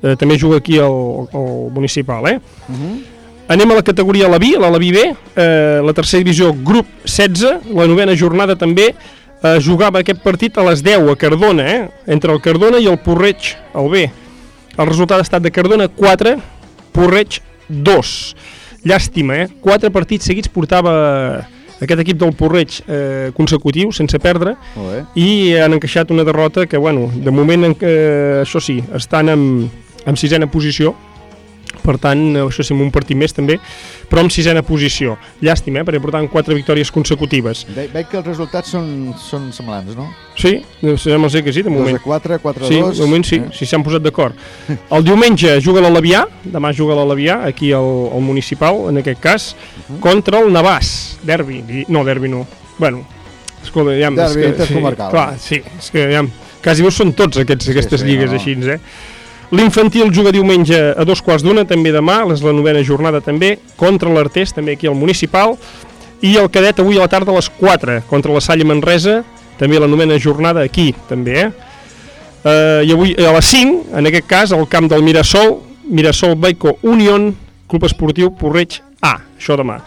P: Eh, també juga aquí al, al municipal, eh? Anem a la categoria la B, la la B, eh, la tercera divisió, grup 16, la novena jornada també, eh, jugava aquest partit a les 10 a Cardona, eh? entre el Cardona i el Porreig, el B. El resultat ha estat de Cardona 4, Porreig 2. Llàstima, eh? Quatre partits seguits portava aquest equip del Porreig eh, consecutiu, sense perdre, i han encaixat una derrota que, bueno, de moment, en, eh, això sí, estan en, en sisena posició, per tant, això sí, amb un partit més també, però en sisena posició. Llàstima, eh, perquè portaven quatre victòries consecutives.
A: Ve, veig que els resultats són, són semblants, no?
P: Sí, sembla ser que sí, de
A: 2
P: moment.
A: a 4, 4 a
P: Sí,
A: 2.
P: de moment sí,
A: eh?
P: si s'han posat d'acord. El diumenge juga l'Alavià, demà juga l'Alavià, aquí al, al municipal, en aquest cas, contra el Navàs, derbi, no, derbi no, bueno, escolta, ja...
A: Derbi intercomarcal.
P: Sí, clar, sí, és que ja, quasi ho són tots aquests, aquestes
A: sí,
P: lligues
A: no, no.
P: així, eh? L'infantil juga diumenge a dos quarts d'una, també demà, és la novena jornada també, contra l'Artés, també aquí al municipal, i el cadet avui a la tarda a les 4, contra la Salle Manresa, també la novena jornada aquí, també, eh? Uh, I avui a les 5, en aquest cas, al camp del Mirasol, Mirasol Baico Union, Club Esportiu Porreig A, això demà.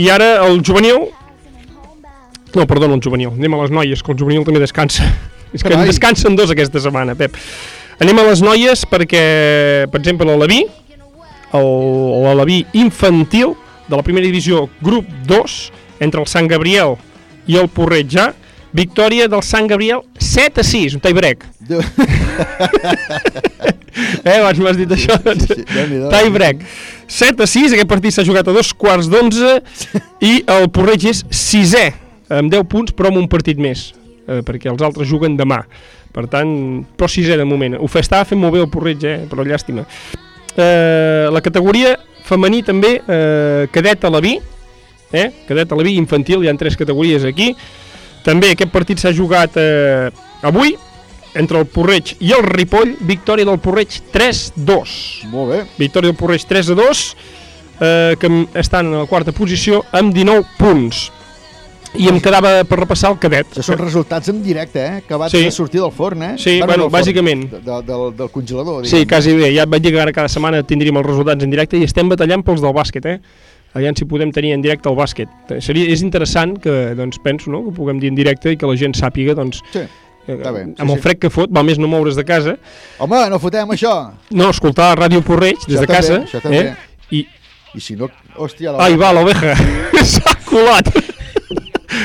P: I ara el juvenil, no, perdona, el juvenil, anem a les noies, que el juvenil també descansa. És que
A: Carai.
P: descansen dos aquesta setmana, Pep. Anem a les noies perquè, per exemple, l'Alaví, l'Alaví infantil de la primera divisió, grup 2, entre el Sant Gabriel i el Porreig ja, victòria del Sant Gabriel 7 a 6, un tie break.
A: Déu-
P: eh, abans m'has dit això.
A: Sí, sí, Déu-n'hi-do.
P: tie break. 7 a 6, aquest partit s'ha jugat a dos quarts d'onze i el Porreig és sisè, amb 10 punts, però amb un partit més, eh, perquè els altres juguen demà. Per tant, però sisè de moment. Ho estava fent molt bé el Porreig, eh, però llàstima. Eh, la categoria femení també, eh, cadet a la vi, eh? cadet a la vi infantil, hi ha tres categories aquí. També aquest partit s'ha jugat eh, avui entre el Porreig i el Ripoll, victòria del Porreig 3-2.
A: Molt bé.
P: Victòria del Porreig 3-2, eh, que estan en la quarta posició amb 19 punts. I em quedava per repassar el cadet.
A: Això són resultats en directe, eh? Acabats
P: Sí.
A: de sortir del forn, eh?
P: Sí, bueno,
A: del forn,
P: bàsicament.
A: De, de, del, del congelador,
P: Sí, quasi bé. Ja et vaig dir que ara cada setmana tindríem els resultats en directe i estem batallant pels del bàsquet, eh? Aviam si podem tenir en directe el bàsquet. Eh, Seria, és interessant que, doncs, penso, no?, que ho puguem dir en directe i que la gent sàpiga, doncs,
A: Sí,
P: eh,
A: està bé. Sí,
P: amb el fred que fot, val més no moure's de casa,
A: Home, no fotem això.
P: no escoltar Ràdio Porreig des
A: Això
P: de
A: també,
P: casa,
A: això també.
P: eh? I,
A: I si no... Hòstia, la...
P: ai, va, l'oveja, s'ha colat,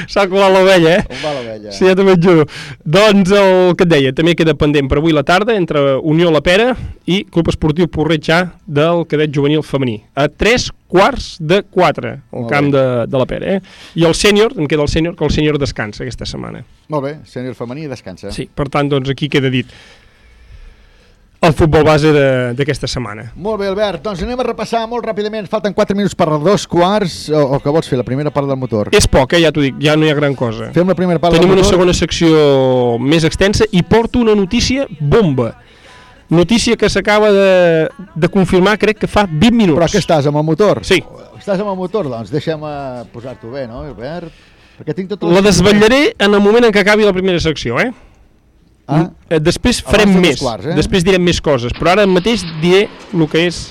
P: s'ha colat l'ovella, eh?
A: On va l'ovella?
P: Sí, ja també et juro. Doncs el que et deia, també queda pendent per avui la tarda entre Unió La Pera i Club Esportiu Porreig A del cadet juvenil femení. A tres quarts de quatre, al camp de, de la Pera. Eh? I el sènior, em queda el sènior, que el sènior descansa aquesta setmana.
A: Molt bé, sènior femení descansa.
P: Sí, per tant, doncs aquí queda dit el futbol base de- d'aquesta setmana.
A: Molt bé, Albert, doncs anem a repassar molt ràpidament. Falten 4 minuts per a dos quarts. O, o que vols fer, la primera part del motor?
P: És poc, eh? ja t'ho dic, ja no hi ha gran cosa.
A: Fem la primera part
P: Tenim
A: del
P: una
A: motor.
P: segona secció més extensa i porto una notícia bomba. Notícia que s'acaba de, de confirmar, crec que fa 20 minuts.
A: Però que estàs amb el motor?
P: Sí.
A: Estàs amb el motor? Doncs deixa'm eh, posar-t'ho bé, no, Albert? Perquè tinc tot
P: La desvetllaré en el moment en què acabi la primera secció, eh?
A: Ah.
P: Eh, Després farem més,
A: quarts, eh?
P: després direm més coses, però ara mateix diré el que és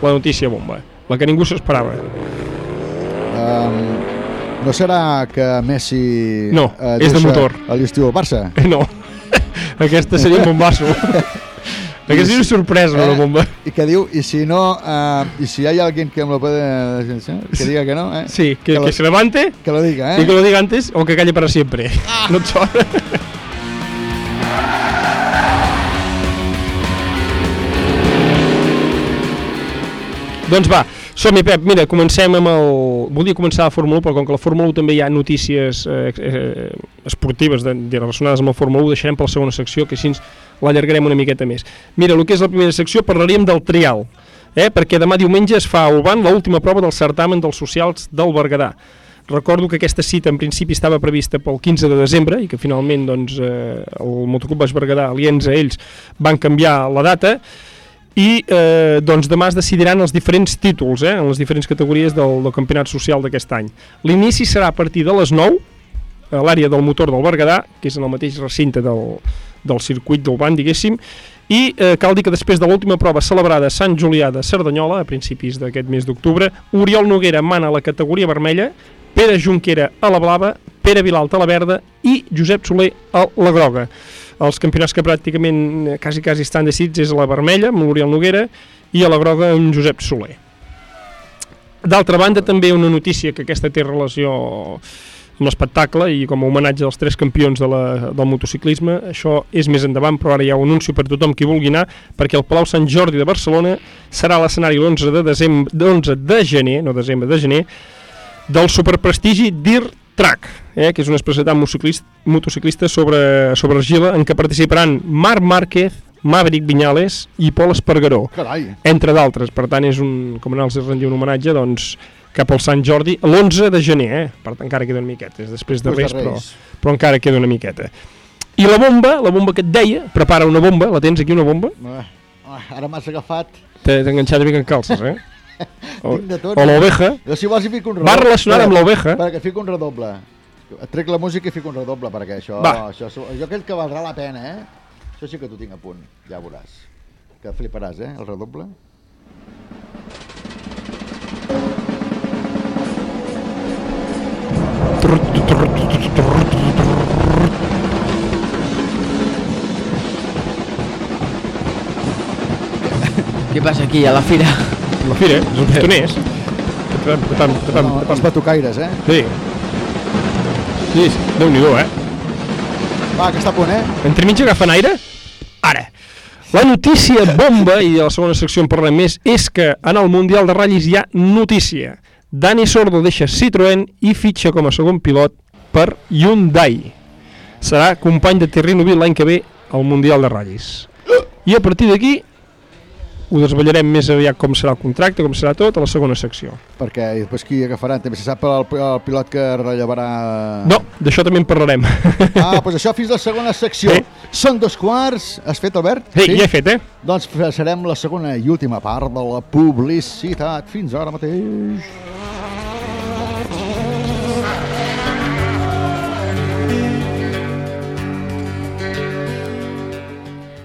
P: la notícia bomba, la que ningú s'esperava.
A: Um, no serà que Messi...
P: No,
A: eh,
P: és de motor.
A: A l'estiu al Barça?
P: No, aquesta seria un bombasso. Aquesta seria una sorpresa, una bomba.
A: I que diu, i si no, eh, y si hay alguien que me lo puede... Que diga que no, eh?
P: Sí, que,
A: lo-
P: que se levante
A: Que lo diga, eh?
P: y que lo diga antes o que calle para siempre. No et sona? Doncs va, som-hi, Pep. Mira, comencem amb el... Volia començar la Fórmula 1, però com que la Fórmula 1 també hi ha notícies eh, eh, esportives de, de relacionades amb la Fórmula 1, deixarem per la segona secció, que així l'allargarem una miqueta més. Mira, el que és la primera secció, parlaríem del trial, eh? perquè demà diumenge es fa a Olban l'última prova del certamen dels socials del Berguedà. Recordo que aquesta cita en principi estava prevista pel 15 de desembre i que finalment doncs, eh, el Motoclub Baix Berguedà, aliens a ells, van canviar la data i eh, doncs demà es decidiran els diferents títols eh, en les diferents categories del, del campionat social d'aquest any. L'inici serà a partir de les 9 a l'àrea del motor del Berguedà, que és en el mateix recinte del, del circuit del banc, diguéssim, i eh, cal dir que després de l'última prova celebrada a Sant Julià de Cerdanyola, a principis d'aquest mes d'octubre, Oriol Noguera mana la categoria vermella, Pere Junquera a la blava, Pere Vilalta a la verda i Josep Soler a la groga. Els campionats que pràcticament eh, quasi, quasi estan decidits és la vermella, amb l'Oriol Noguera, i a la groga amb Josep Soler. D'altra banda, també una notícia que aquesta té relació amb l'espectacle i com a homenatge als tres campions de la, del motociclisme, això és més endavant, però ara hi ha un anunci per tothom qui vulgui anar, perquè el Palau Sant Jordi de Barcelona serà l'escenari l'11 de, desembre, 11 de gener, no desembre, de gener, del superprestigi Dirt Track, eh, que és un especialitat motociclista, motociclista sobre, sobre argila en què participaran Marc Márquez, Maverick Viñales i Pol Espargaró,
A: Carai.
P: entre d'altres. Per tant, és un, com anar-los a rendir un homenatge doncs, cap al Sant Jordi l'11 de gener, eh? per tant encara queda una miqueta, és després de
A: de
P: però, però encara queda una miqueta. I la bomba, la bomba que et deia, prepara una bomba, la tens aquí una bomba?
A: Ah, Ara m'has agafat.
P: T'he enganxat una mica en calces, eh? O,
A: Tinc de tot.
P: o l'oveja.
A: Jo si vols hi fico un
P: Va
A: redoble.
P: relacionada amb l'oveja.
A: Espera, que fico un redoble. Et trec la música i fico un redoble, perquè això...
P: Va.
A: això jo crec que valdrà la pena, eh? Això sí que t'ho tinc a punt, ja veuràs. Que fliparàs, eh, el redoble.
N: Què passa aquí, a la fira?
P: La fira. Tapam, tapam, tapam,
A: No, els batucaires, eh?
P: Sí. Sí, sí. Déu-n'hi-do, eh?
A: Va, que està a punt, eh?
P: Entremig agafen aire? Ara. La notícia bomba, i a la segona secció en parlem més, és que en el Mundial de Ratllis hi ha notícia. Dani Sordo deixa Citroën i fitxa com a segon pilot per Hyundai. Serà company de Thierry Neuville l'any que ve al Mundial de Ratllis. I a partir d'aquí, ho desvetllarem més aviat com serà el contracte, com serà tot, a la segona secció.
A: Perquè després qui agafaran? També se sap el, el pilot que rellevarà...
P: No, d'això també en parlarem.
A: Ah, doncs això fins a la segona secció.
P: Sí.
A: Són dos quarts. Has fet, Albert?
P: Sí, ja he fet, eh?
A: Doncs farem la segona i última part de la publicitat. Fins ara mateix.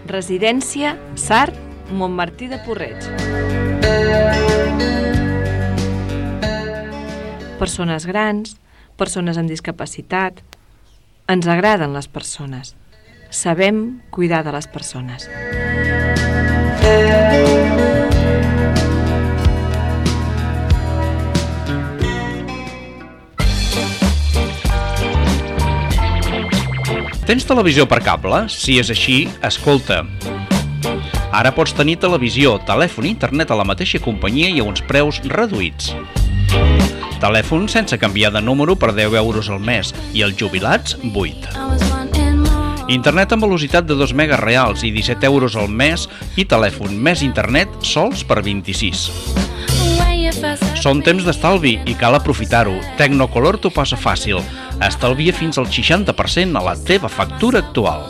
Q: Residència Sart, Montmartí de Porreig. Persones grans, persones amb discapacitat. Ens agraden les persones. Sabem cuidar de les persones.
F: Tens televisió per cable? Si és així, escolta. Ara pots tenir televisió, telèfon i internet a la mateixa companyia i a uns preus reduïts. Telèfon sense canviar de número per 10 euros al mes i els jubilats 8. Internet amb velocitat de 2 megas reals i 17 euros al mes i telèfon més internet sols per 26. Són temps d'estalvi i cal aprofitar-ho. Tecnocolor t'ho passa fàcil. Estalvia fins al 60% a la teva factura actual.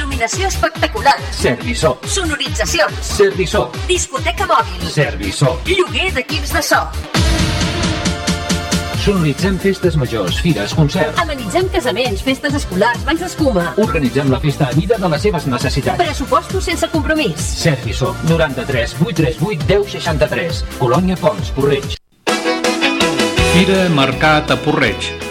R: Il·luminació espectacular.
S: Serviçó.
R: Sonoritzacions.
S: Serviçó.
R: Discoteca mòbil.
S: Serviçó.
R: Lloguer d'equips de so.
S: Sonoritzem festes majors, fires, concerts.
R: Amenitzem casaments, festes escolars, banys d'escuma.
S: Organitzem la festa a mida de les seves necessitats.
R: Pressupostos sense compromís.
S: Serviçó. 93 838 1063. Colònia Pons, Porreig.
F: Fira Mercat a Porreig.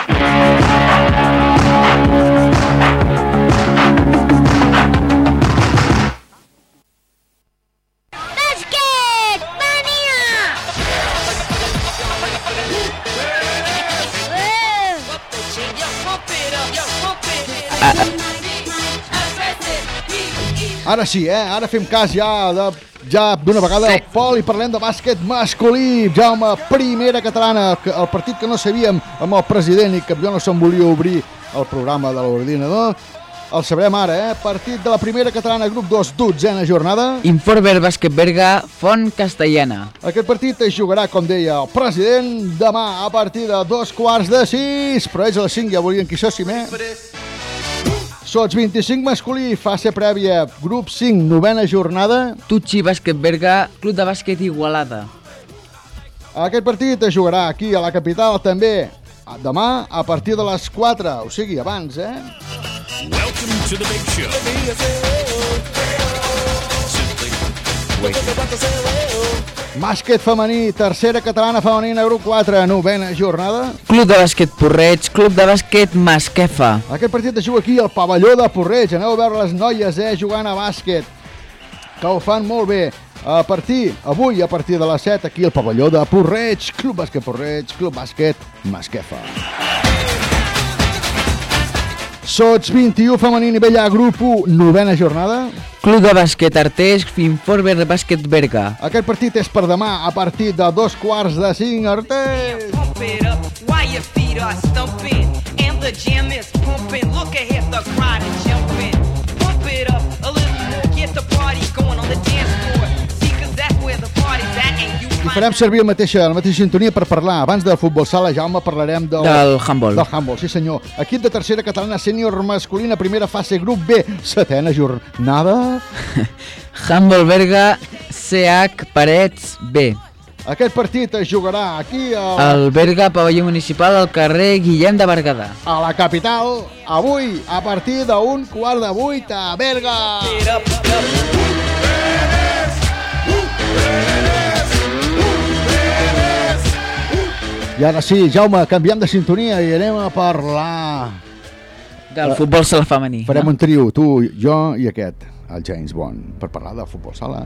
A: Ara sí, eh? Ara fem cas ja de ja d'una vegada
N: Sí.
A: al Pol i parlem de bàsquet masculí. Jaume, primera catalana, el partit que no sabíem amb el president i que jo no se'n volia obrir el programa de l'ordinador. El sabrem ara, eh? Partit de la primera catalana, grup 2, dotzena jornada.
N: Informer Bàsquet Berga, Font Castellana.
A: Aquest partit es jugarà, com deia el president, demà a partir de dos quarts de sis. Però ells a les 5 ja volien que hi fóssim, eh? Sots 25 masculí, fase prèvia, grup 5, novena jornada.
N: Tutxi Bàsquet Berga, Club de Bàsquet Igualada.
A: Aquest partit es jugarà aquí a la capital també demà a partir de les 4, o sigui, abans, eh?
B: Welcome to the big show.
A: Bàsquet femení, tercera catalana femenina, grup 4, novena jornada.
N: Club de Bàsquet Porreig, Club de Bàsquet Masquefa.
A: Aquest partit es juga aquí al pavelló de Porreig. Aneu a veure les noies, eh, jugant a bàsquet, que ho fan molt bé. A partir, avui, a partir de les 7, aquí al pavelló de Porreig, Club Bàsquet Porreig, Club Bàsquet Masquefa. Sots 21 femení nivell A, grup 1, novena jornada.
N: Club de Bàsquet Artés, Informer Bàsquet Berga.
A: Aquest partit és per demà a partir de dos quarts de cinc, Artés.
B: Pump it up while your feet are stumping. And the jam is pumping. Look ahead, the crowd is
A: farem servir la mateixa, la mateixa sintonia per parlar. Abans del futbol sala, Jaume, parlarem del...
N: Del handball.
A: Del handball, sí senyor. Equip de tercera catalana sènior masculina, primera fase, grup B, setena jornada.
N: Handball Berga, CH Parets B.
A: Aquest partit es jugarà aquí a,
N: El Berga, pavelló municipal, al carrer Guillem de Berguedà.
A: a la capital, avui, a partir d'un quart de vuit a Berga. I ara sí, Jaume, canviem de sintonia i anem a parlar...
N: Del futbol sala femení.
A: Farem
N: no?
A: un trio, tu, jo i aquest, el James Bond, per parlar del futbol sala.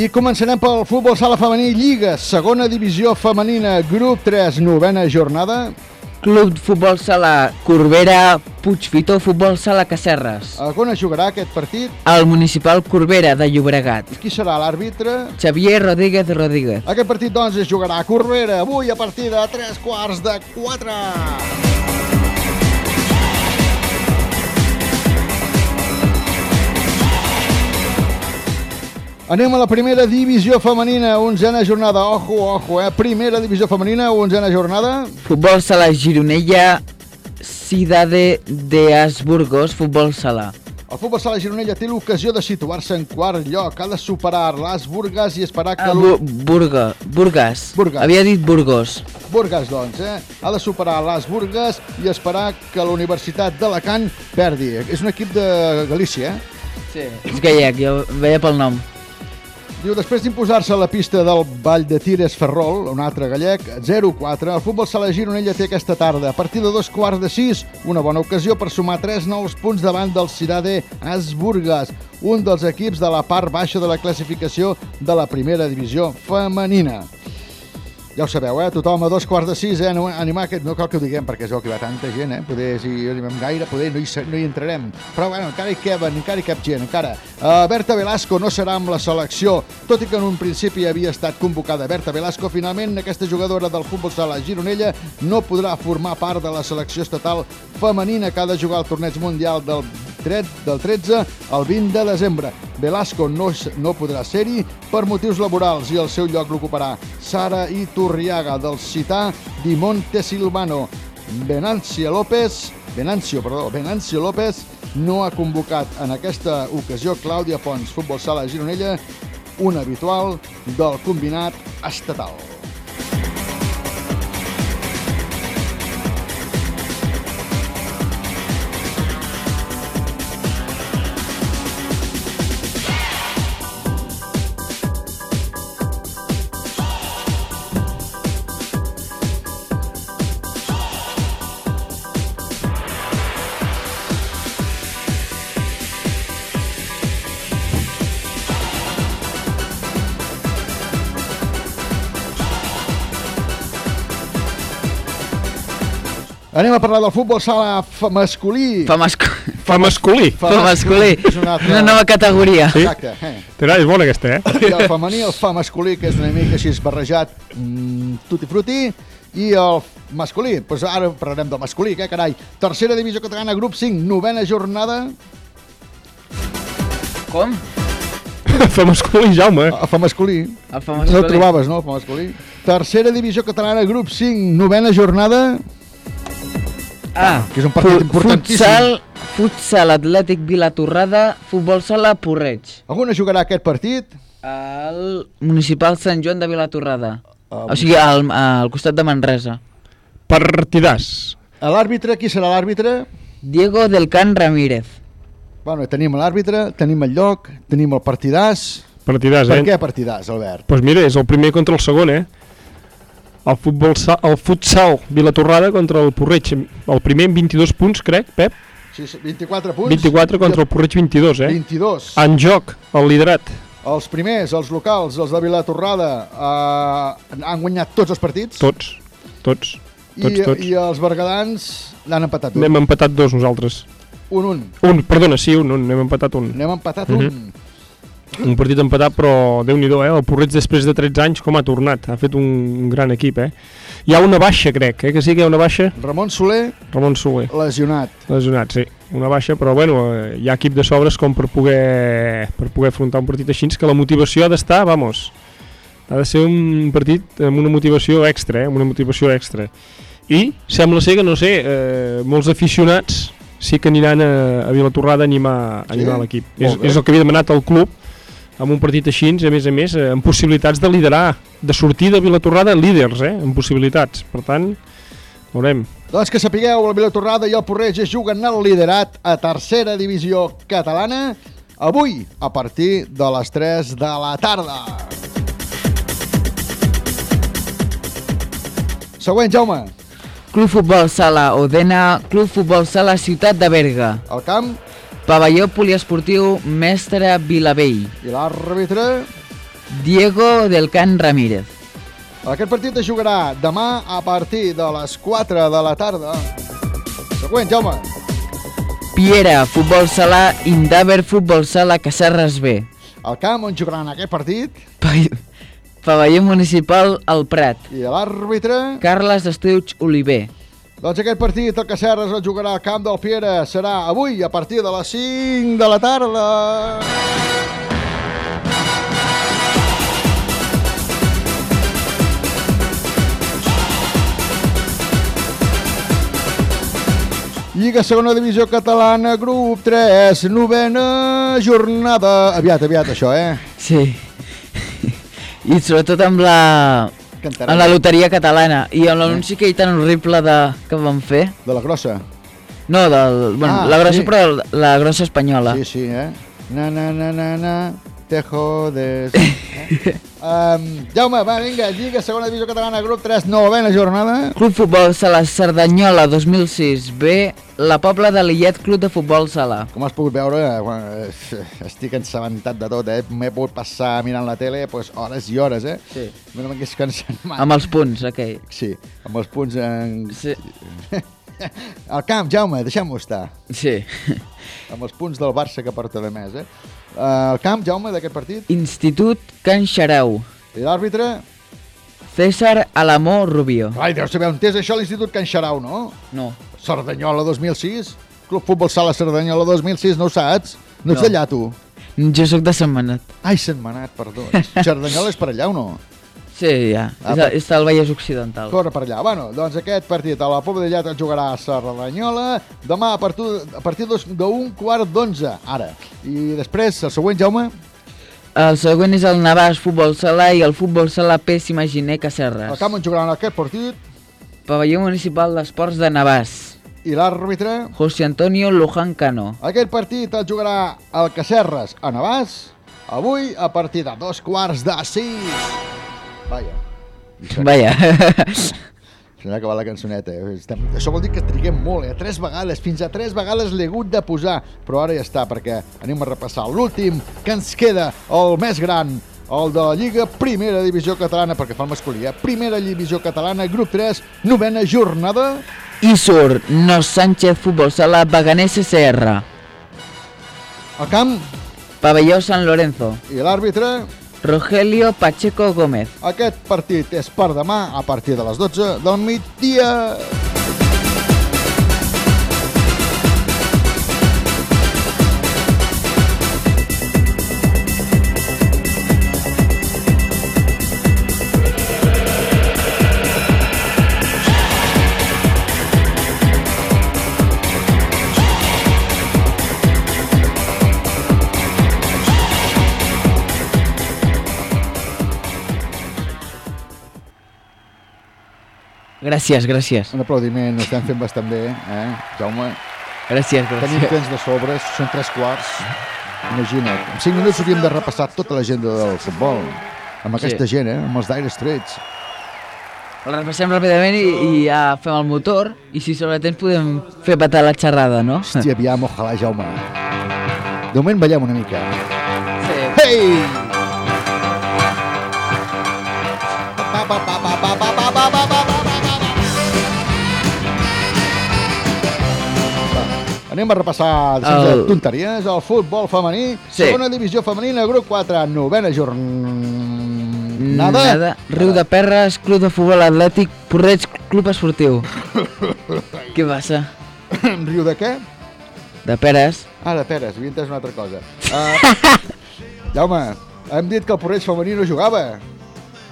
A: I començarem pel futbol sala femení Lliga, segona divisió femenina, grup 3, novena jornada.
N: Club Futbol Sala Corbera, Puigfitó, Futbol Sala Cacerres.
A: A on es jugarà aquest partit?
N: El Municipal Corbera de Llobregat.
A: Qui serà l'àrbitre?
N: Xavier Rodríguez Rodríguez.
A: Aquest partit, doncs, es jugarà a Corbera, avui a partir de 3 quarts de 4. Anem a la primera divisió femenina, onzena jornada. Ojo, ojo, eh? Primera divisió femenina, onzena jornada.
N: Futbol Sala Gironella, Cidade de Asburgos, Futbol Sala.
A: El futbol sala Gironella té l'ocasió de situar-se en quart lloc. Ha de superar les Burgas i esperar que...
N: Ah, Bu Burga, Burgas.
A: Burgas.
N: Havia dit Burgos.
A: Burgas, doncs, eh? Ha de superar les Burgas i esperar que la Universitat d'Alacant perdi. És un equip de Galícia, eh?
N: Sí. És gallec, jo veia pel nom.
A: Diu, després d'imposar-se a la pista del Vall de Tires Ferrol, un altre gallec, 0-4, el futbol sala Gironella té aquesta tarda, a partir de dos quarts de sis, una bona ocasió per sumar tres nous punts davant del Cirade Asburgas, un dels equips de la part baixa de la classificació de la primera divisió femenina. Ja ho sabeu, eh? Tothom a dos quarts de sis, eh? No, animar aquest... No cal que ho diguem, perquè es veu que hi va tanta gent, eh? Poder, si hi animem gaire, poder no hi, no hi entrarem. Però, bueno, encara hi queben, encara hi cap gent, encara. Uh, Berta Velasco no serà amb la selecció, tot i que en un principi havia estat convocada. Berta Velasco, finalment, aquesta jugadora del futbol sala Gironella no podrà formar part de la selecció estatal femenina que ha de jugar al torneig mundial del, tret, del 13 al 20 de desembre. Velasco no, no podrà ser-hi per motius laborals i el seu lloc l'ocuparà Sara Iturriaga del Cità di Monte Silvano. Venancio López, Venancio, perdó, Venancio López no ha convocat en aquesta ocasió Clàudia Pons, futbol sala Gironella, un habitual del combinat estatal. Anem a parlar del futbol sala masculí.
N: Fa masculí.
P: Fa masculí.
N: Fa masculí.
A: És una altra-
N: Una nova categoria.
P: Sí?
A: Exacte. Eh.
P: T'agrada, és bona aquesta, eh?
A: I el femení, el fa masculí, que és una mica així barrejat, mm, tutti frutti, i el masculí, doncs ara parlarem del masculí, que carai. Tercera divisió catalana, grup 5, novena jornada.
N: Com?
P: Fa masculí, Jaume.
A: El fa masculí.
N: El fa
A: No trobaves, no, el fa masculí? Tercera divisió catalana, grup 5, novena jornada.
N: Ah,
A: Que és un partit importantíssim.
N: Futsal, futsal Atlètic Vilatorrada, futbol sala Porreig.
A: Es jugarà aquest partit?
N: Al Municipal Sant Joan de Vilatorrada.
A: Ah,
N: o sigui, al, al costat de Manresa.
P: Partidàs.
A: L'àrbitre, qui serà l'àrbitre?
N: Diego del Can Ramírez.
A: Bueno, tenim l'àrbitre, tenim el lloc, tenim el partidàs.
P: Partidàs,
A: Per
P: eh?
A: què partidàs, Albert?
P: Doncs pues mira, és el primer contra el segon, eh? El, futbol, el futsal Vilatorrada contra el Porreig. El primer amb 22 punts, crec, Pep.
A: Sí, sí, 24 punts.
P: 24 contra el Porreig 22, eh?
A: 22.
P: En joc, el liderat.
A: Els primers, els locals, els de Vilatorrada, eh, han guanyat tots els partits.
P: Tots, tots, tots,
A: I,
P: tots.
A: I els bergadans l'han empatat tots.
P: N'hem empatat dos nosaltres.
A: Un, un.
P: Un, perdona, sí, un, un, hem empatat un.
A: N'hem empatat
P: Mhm.
A: un.
P: Un partit empatat, però déu nhi eh? El Porreig després de 13 anys com ha tornat? Ha fet un, gran equip, eh? Hi ha una baixa, crec, eh? Que sí que hi ha una baixa?
A: Ramon Soler,
P: Ramon Soler.
A: lesionat.
P: Lesionat, sí. Una baixa, però bueno, eh, hi ha equip de sobres com per poder, per poder afrontar un partit així, que la motivació ha d'estar, vamos, ha de ser un partit amb una motivació extra, eh? amb una motivació extra. I sembla ser que, no sé, eh, molts aficionats sí que aniran a, a Vilatorrada a animar, a animar
A: Sí?
P: l'equip. És, és el que havia demanat el club, amb un partit així, a més a més, eh, amb possibilitats de liderar, de sortir de Vilatorrada líders, eh? amb possibilitats. Per tant, veurem.
A: Doncs que sapigueu, la Vilatorrada i el Porreig es juguen el liderat a tercera divisió catalana avui a partir de les 3 de la tarda. Següent, Jaume.
N: Club Futbol Sala Odena, Club Futbol Sala Ciutat de Berga.
A: El camp.
N: Pavelló Poliesportiu Mestre Vilavell.
A: I l'àrbitre?
N: Diego del Can Ramírez.
A: Aquest partit es jugarà demà a partir de les 4 de la tarda. Següent, Jaume.
N: Piera Futbol Sala Indaver Futbol Sala Cacerres B.
A: El camp on jugaran aquest partit.
N: Pavelló Municipal El Prat.
A: I l'àrbitre?
N: Carles Esteuig Oliver.
A: Doncs aquest partit, el Cacerres, el jugarà al camp del Piera. Serà avui a partir de les 5 de la tarda. Lliga segona divisió catalana, grup 3, novena jornada. Aviat, aviat, això, eh?
N: Sí. I sobretot amb la...
A: Cantarà.
N: Amb la loteria catalana i amb l'anunci que hi tan horrible de, que van fer.
A: De la grossa.
N: No, del, bueno,
A: Ah,
N: la grossa,
A: sí.
N: però la grossa espanyola.
A: Sí, sí, eh? Na, na, na, na, na, te jodes. Eh? um, Jaume, va, vinga, Lliga segona divisió catalana, grup 3, novena jornada.
N: Club Futbol Sala Cerdanyola 2006 B, la Pobla de Lillet Club de Futbol Sala.
A: Com has pogut veure, bueno, estic ensabentat de tot, eh? M'he pogut passar mirant la tele pues, hores i hores, eh?
N: Sí.
A: No m'hagués cansat mai.
N: Amb els punts, aquell.
A: Sí, amb els punts en...
N: Sí.
A: Al camp, Jaume, deixem-ho estar.
N: Sí.
A: Amb els punts del Barça que porta de més, eh? Uh, el camp, Jaume, d'aquest partit.
N: Institut Can Xarau.
A: I l'àrbitre?
N: César Alamó Rubio.
A: Ai, deus saber on és això l'Institut Can Xarau, no?
N: No.
A: Cerdanyola 2006? Club Futbol Sala Cerdanyola 2006, no ho saps? No ets
N: No.
A: d'allà, tu?
N: Jo sóc de Setmanat.
A: Ai, Sentmenat, perdó. Cerdanyola és per allà o no?
N: Sí, ja.
A: Ah,
N: és, està al Vallès Occidental.
A: Corre per allà. Bueno, doncs aquest partit a la Pobla de Llat el jugarà a Cerdanyola demà a partir, a partir d'un quart d'onze, ara. I després, el següent, Jaume?
N: El següent és el Navàs Futbol Sala i el Futbol Sala P s'imaginer
A: El
N: Cacerres.
A: camp on jugaran aquest partit
N: Pavelló Municipal d'Esports de Navàs.
A: i l'àrbitre.
N: José Antonio Luján Cano.
A: Aquest partit el jugarà el Cacerres a Navàs avui a partir de dos quarts de sis. Vaja.
N: Vaja.
A: S'ha acabat la cançoneta. eh? Estem... Això vol dir que triguem molt, eh? Tres vegades, fins a tres vegades l'he hagut de posar. Però ara ja està, perquè anem a repassar l'últim que ens queda, el més gran, el de la Lliga Primera Divisió Catalana, perquè fa el masculí, eh? Primera Divisió Catalana, grup 3, novena jornada.
N: Isur, Nos Sánchez Futbol Sala Baganés SR.
A: El camp
N: Pavelló San Lorenzo.
A: i l'àrbitre.
N: Rogelio Pacheco Gómez.
A: Aquest partit és per demà a partir de les 12 del migdia.
N: Gràcies, gràcies.
A: Un aplaudiment, ho estem fent bastant bé, eh, Jaume?
N: Gràcies,
A: Tenim
N: gràcies.
A: temps de sobres, són tres quarts. Imagina't, en cinc minuts hauríem de repassar tota l'agenda del futbol. Amb aquesta
N: Sí.
A: gent, eh? Amb els Dire Straits.
N: El repassem ràpidament i, i ja fem el motor i si sobre temps podem fer patar la xerrada, no?
A: Hòstia, aviam, ojalà, Jaume. De moment ballem una mica.
N: Sí.
A: Hey! Anem a repassar el...
N: El-
A: tonteries. El futbol femení,
N: Sí.
A: segona divisió femenina, grup 4, novena jornada.
N: Nada. Riu de Perres, Club de Futbol Atlètic, Porreig, Club Esportiu. Què passa?
A: Riu de què?
N: De Peres.
A: Ah, de peres, havia entès una altra cosa. Uh, Jaume, hem dit que el porreig femení no jugava.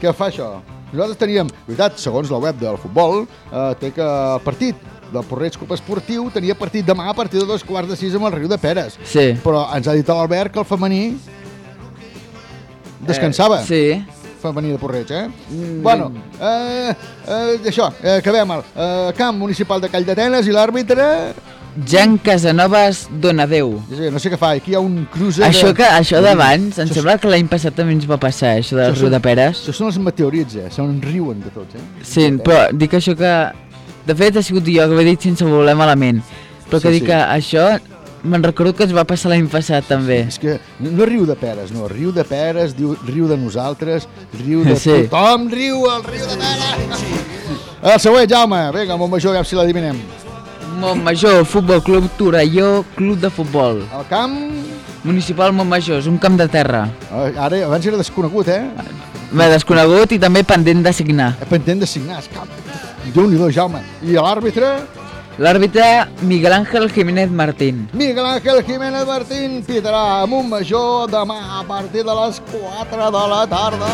A: Què fa això? Nosaltres teníem, veritat, segons la web del futbol, uh, té que el partit del Porreig Club Esportiu tenia partit demà a partir de dos quarts de sis amb el Riu de Peres.
N: Sí.
A: Però ens ha dit l'Albert que el femení descansava.
N: Eh, sí.
A: Femení de Porreig, eh? Mm. Bueno, eh, eh, això, eh, acabem el eh, camp municipal de Call d'Atenes i l'àrbitre...
N: Jan Casanovas Donadeu.
A: Sí, no sé què fa, aquí hi ha un cruce
N: Això,
A: de...
N: que, això d'abans, em sembla que l'any passat també ens va passar, això del
A: Això
N: Riu de Peres.
A: Això són els meteorits, eh? Se'n riuen de tots, eh?
N: Sí, però dic això que... De fet, ha sigut jo que ho he dit sense voler malament. Però que
A: Sí,
N: dic
A: sí.
N: que això... Me'n recordo que ens va passar l'any passat també.
A: És que no, riu de peres, no, riu de peres, diu, riu de nosaltres, riu de
N: Sí.
A: tothom, riu el riu de peres. El següent, Jaume, vinga, Montmajor, aviam si l'adivinem.
N: Montmajor, Futbol Club Torelló, Club de Futbol.
A: El camp...
N: Municipal Montmajor, és un camp de terra.
A: Ara, abans era desconegut, eh?
N: M'he desconegut i també pendent de signar.
A: Pendent de signar, és camp. Déu-n'hi-do, Jaume. I l'àrbitre?
N: L'àrbitre Miguel Ángel Jiménez Martín.
A: Miguel Ángel Jiménez Martín pitarà a Montmajor demà a partir de les 4 de la tarda.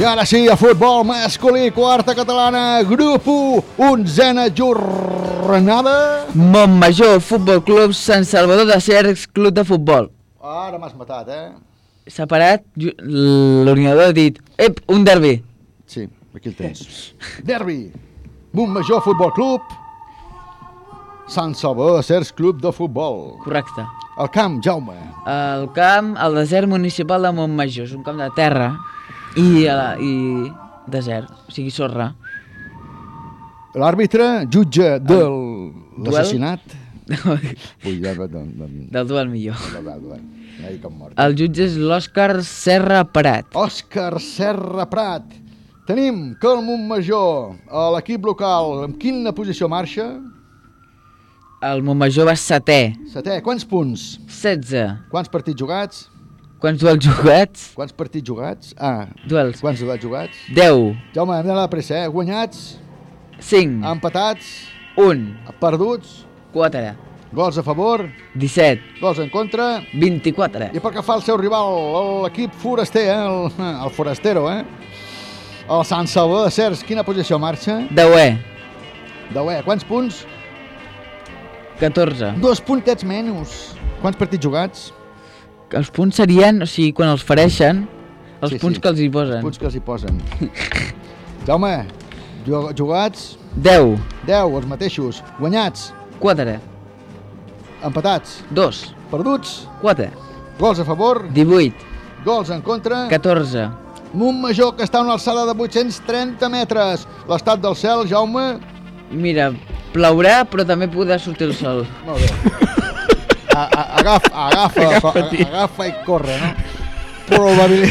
A: I ara sí, a futbol masculí, quarta catalana, grup 1, onzena jornada.
N: Montmajor, Futbol Club Sant Salvador de Cercs, Club de Futbol.
A: Ara m'has matat, eh?
N: Separat, l'ordinador ha dit, ep, un derbi.
A: Sí, aquí el tens. Derbi, Montmajor Futbol Club, Sant Salvador de Cercs Club de Futbol.
N: Correcte.
A: El camp, Jaume.
N: El camp, el desert municipal de Montmajor, és un camp de terra i, la, i desert, o sigui sorra.
A: L'àrbitre, jutge de l'assassinat. Ui, ja, no, no, no,
N: Del duel millor.
A: Del duel, duel. Ai, com mort.
N: El jutge és l'Òscar Serra Prat.
A: Òscar Serra Prat. Tenim que el Montmajor, a l'equip local, en quina posició marxa?
N: El Montmajor va setè.
A: Setè, quants punts?
N: 16.
A: Quants partits jugats?
N: Quants duels jugats?
A: Quants partits jugats? Ah,
N: Duels.
A: quants duels jugats?
N: 10.
A: Jaume, hem d'anar de pressa, eh? Guanyats,
N: 5.
A: empatats,
N: 1.
A: perduts,
N: 4.
A: gols a favor,
N: 17.
A: gols en contra,
N: 24.
A: i pel que fa al seu rival, l'equip foraster, eh? el, el forastero, eh? el Sant Salvador de Cers, quina posició marxa?
N: Deuè.
A: Deuè, quants punts?
N: 14.
A: Dos puntets menys. Quants partits jugats?
N: Els punts serien, o sigui, quan els fareixen, els
A: Sí,
N: punts
A: sí.
N: que els hi posen.
A: Els punts que els hi posen. Jaume, ju- jugats?
N: 10.
A: 10, els mateixos. Guanyats?
N: 4.
A: Empatats?
N: 2.
A: Perduts?
N: 4.
A: Gols a favor?
N: 18.
A: Gols en contra?
N: 14.
A: Montmajor, que està a una alçada de 830 metres. L'estat del cel, Jaume?
N: Mira, plourà, però també podrà sortir el sol.
A: Molt bé. A, a, agafa, agafa, agafa, agafa i corre, no? Probabili...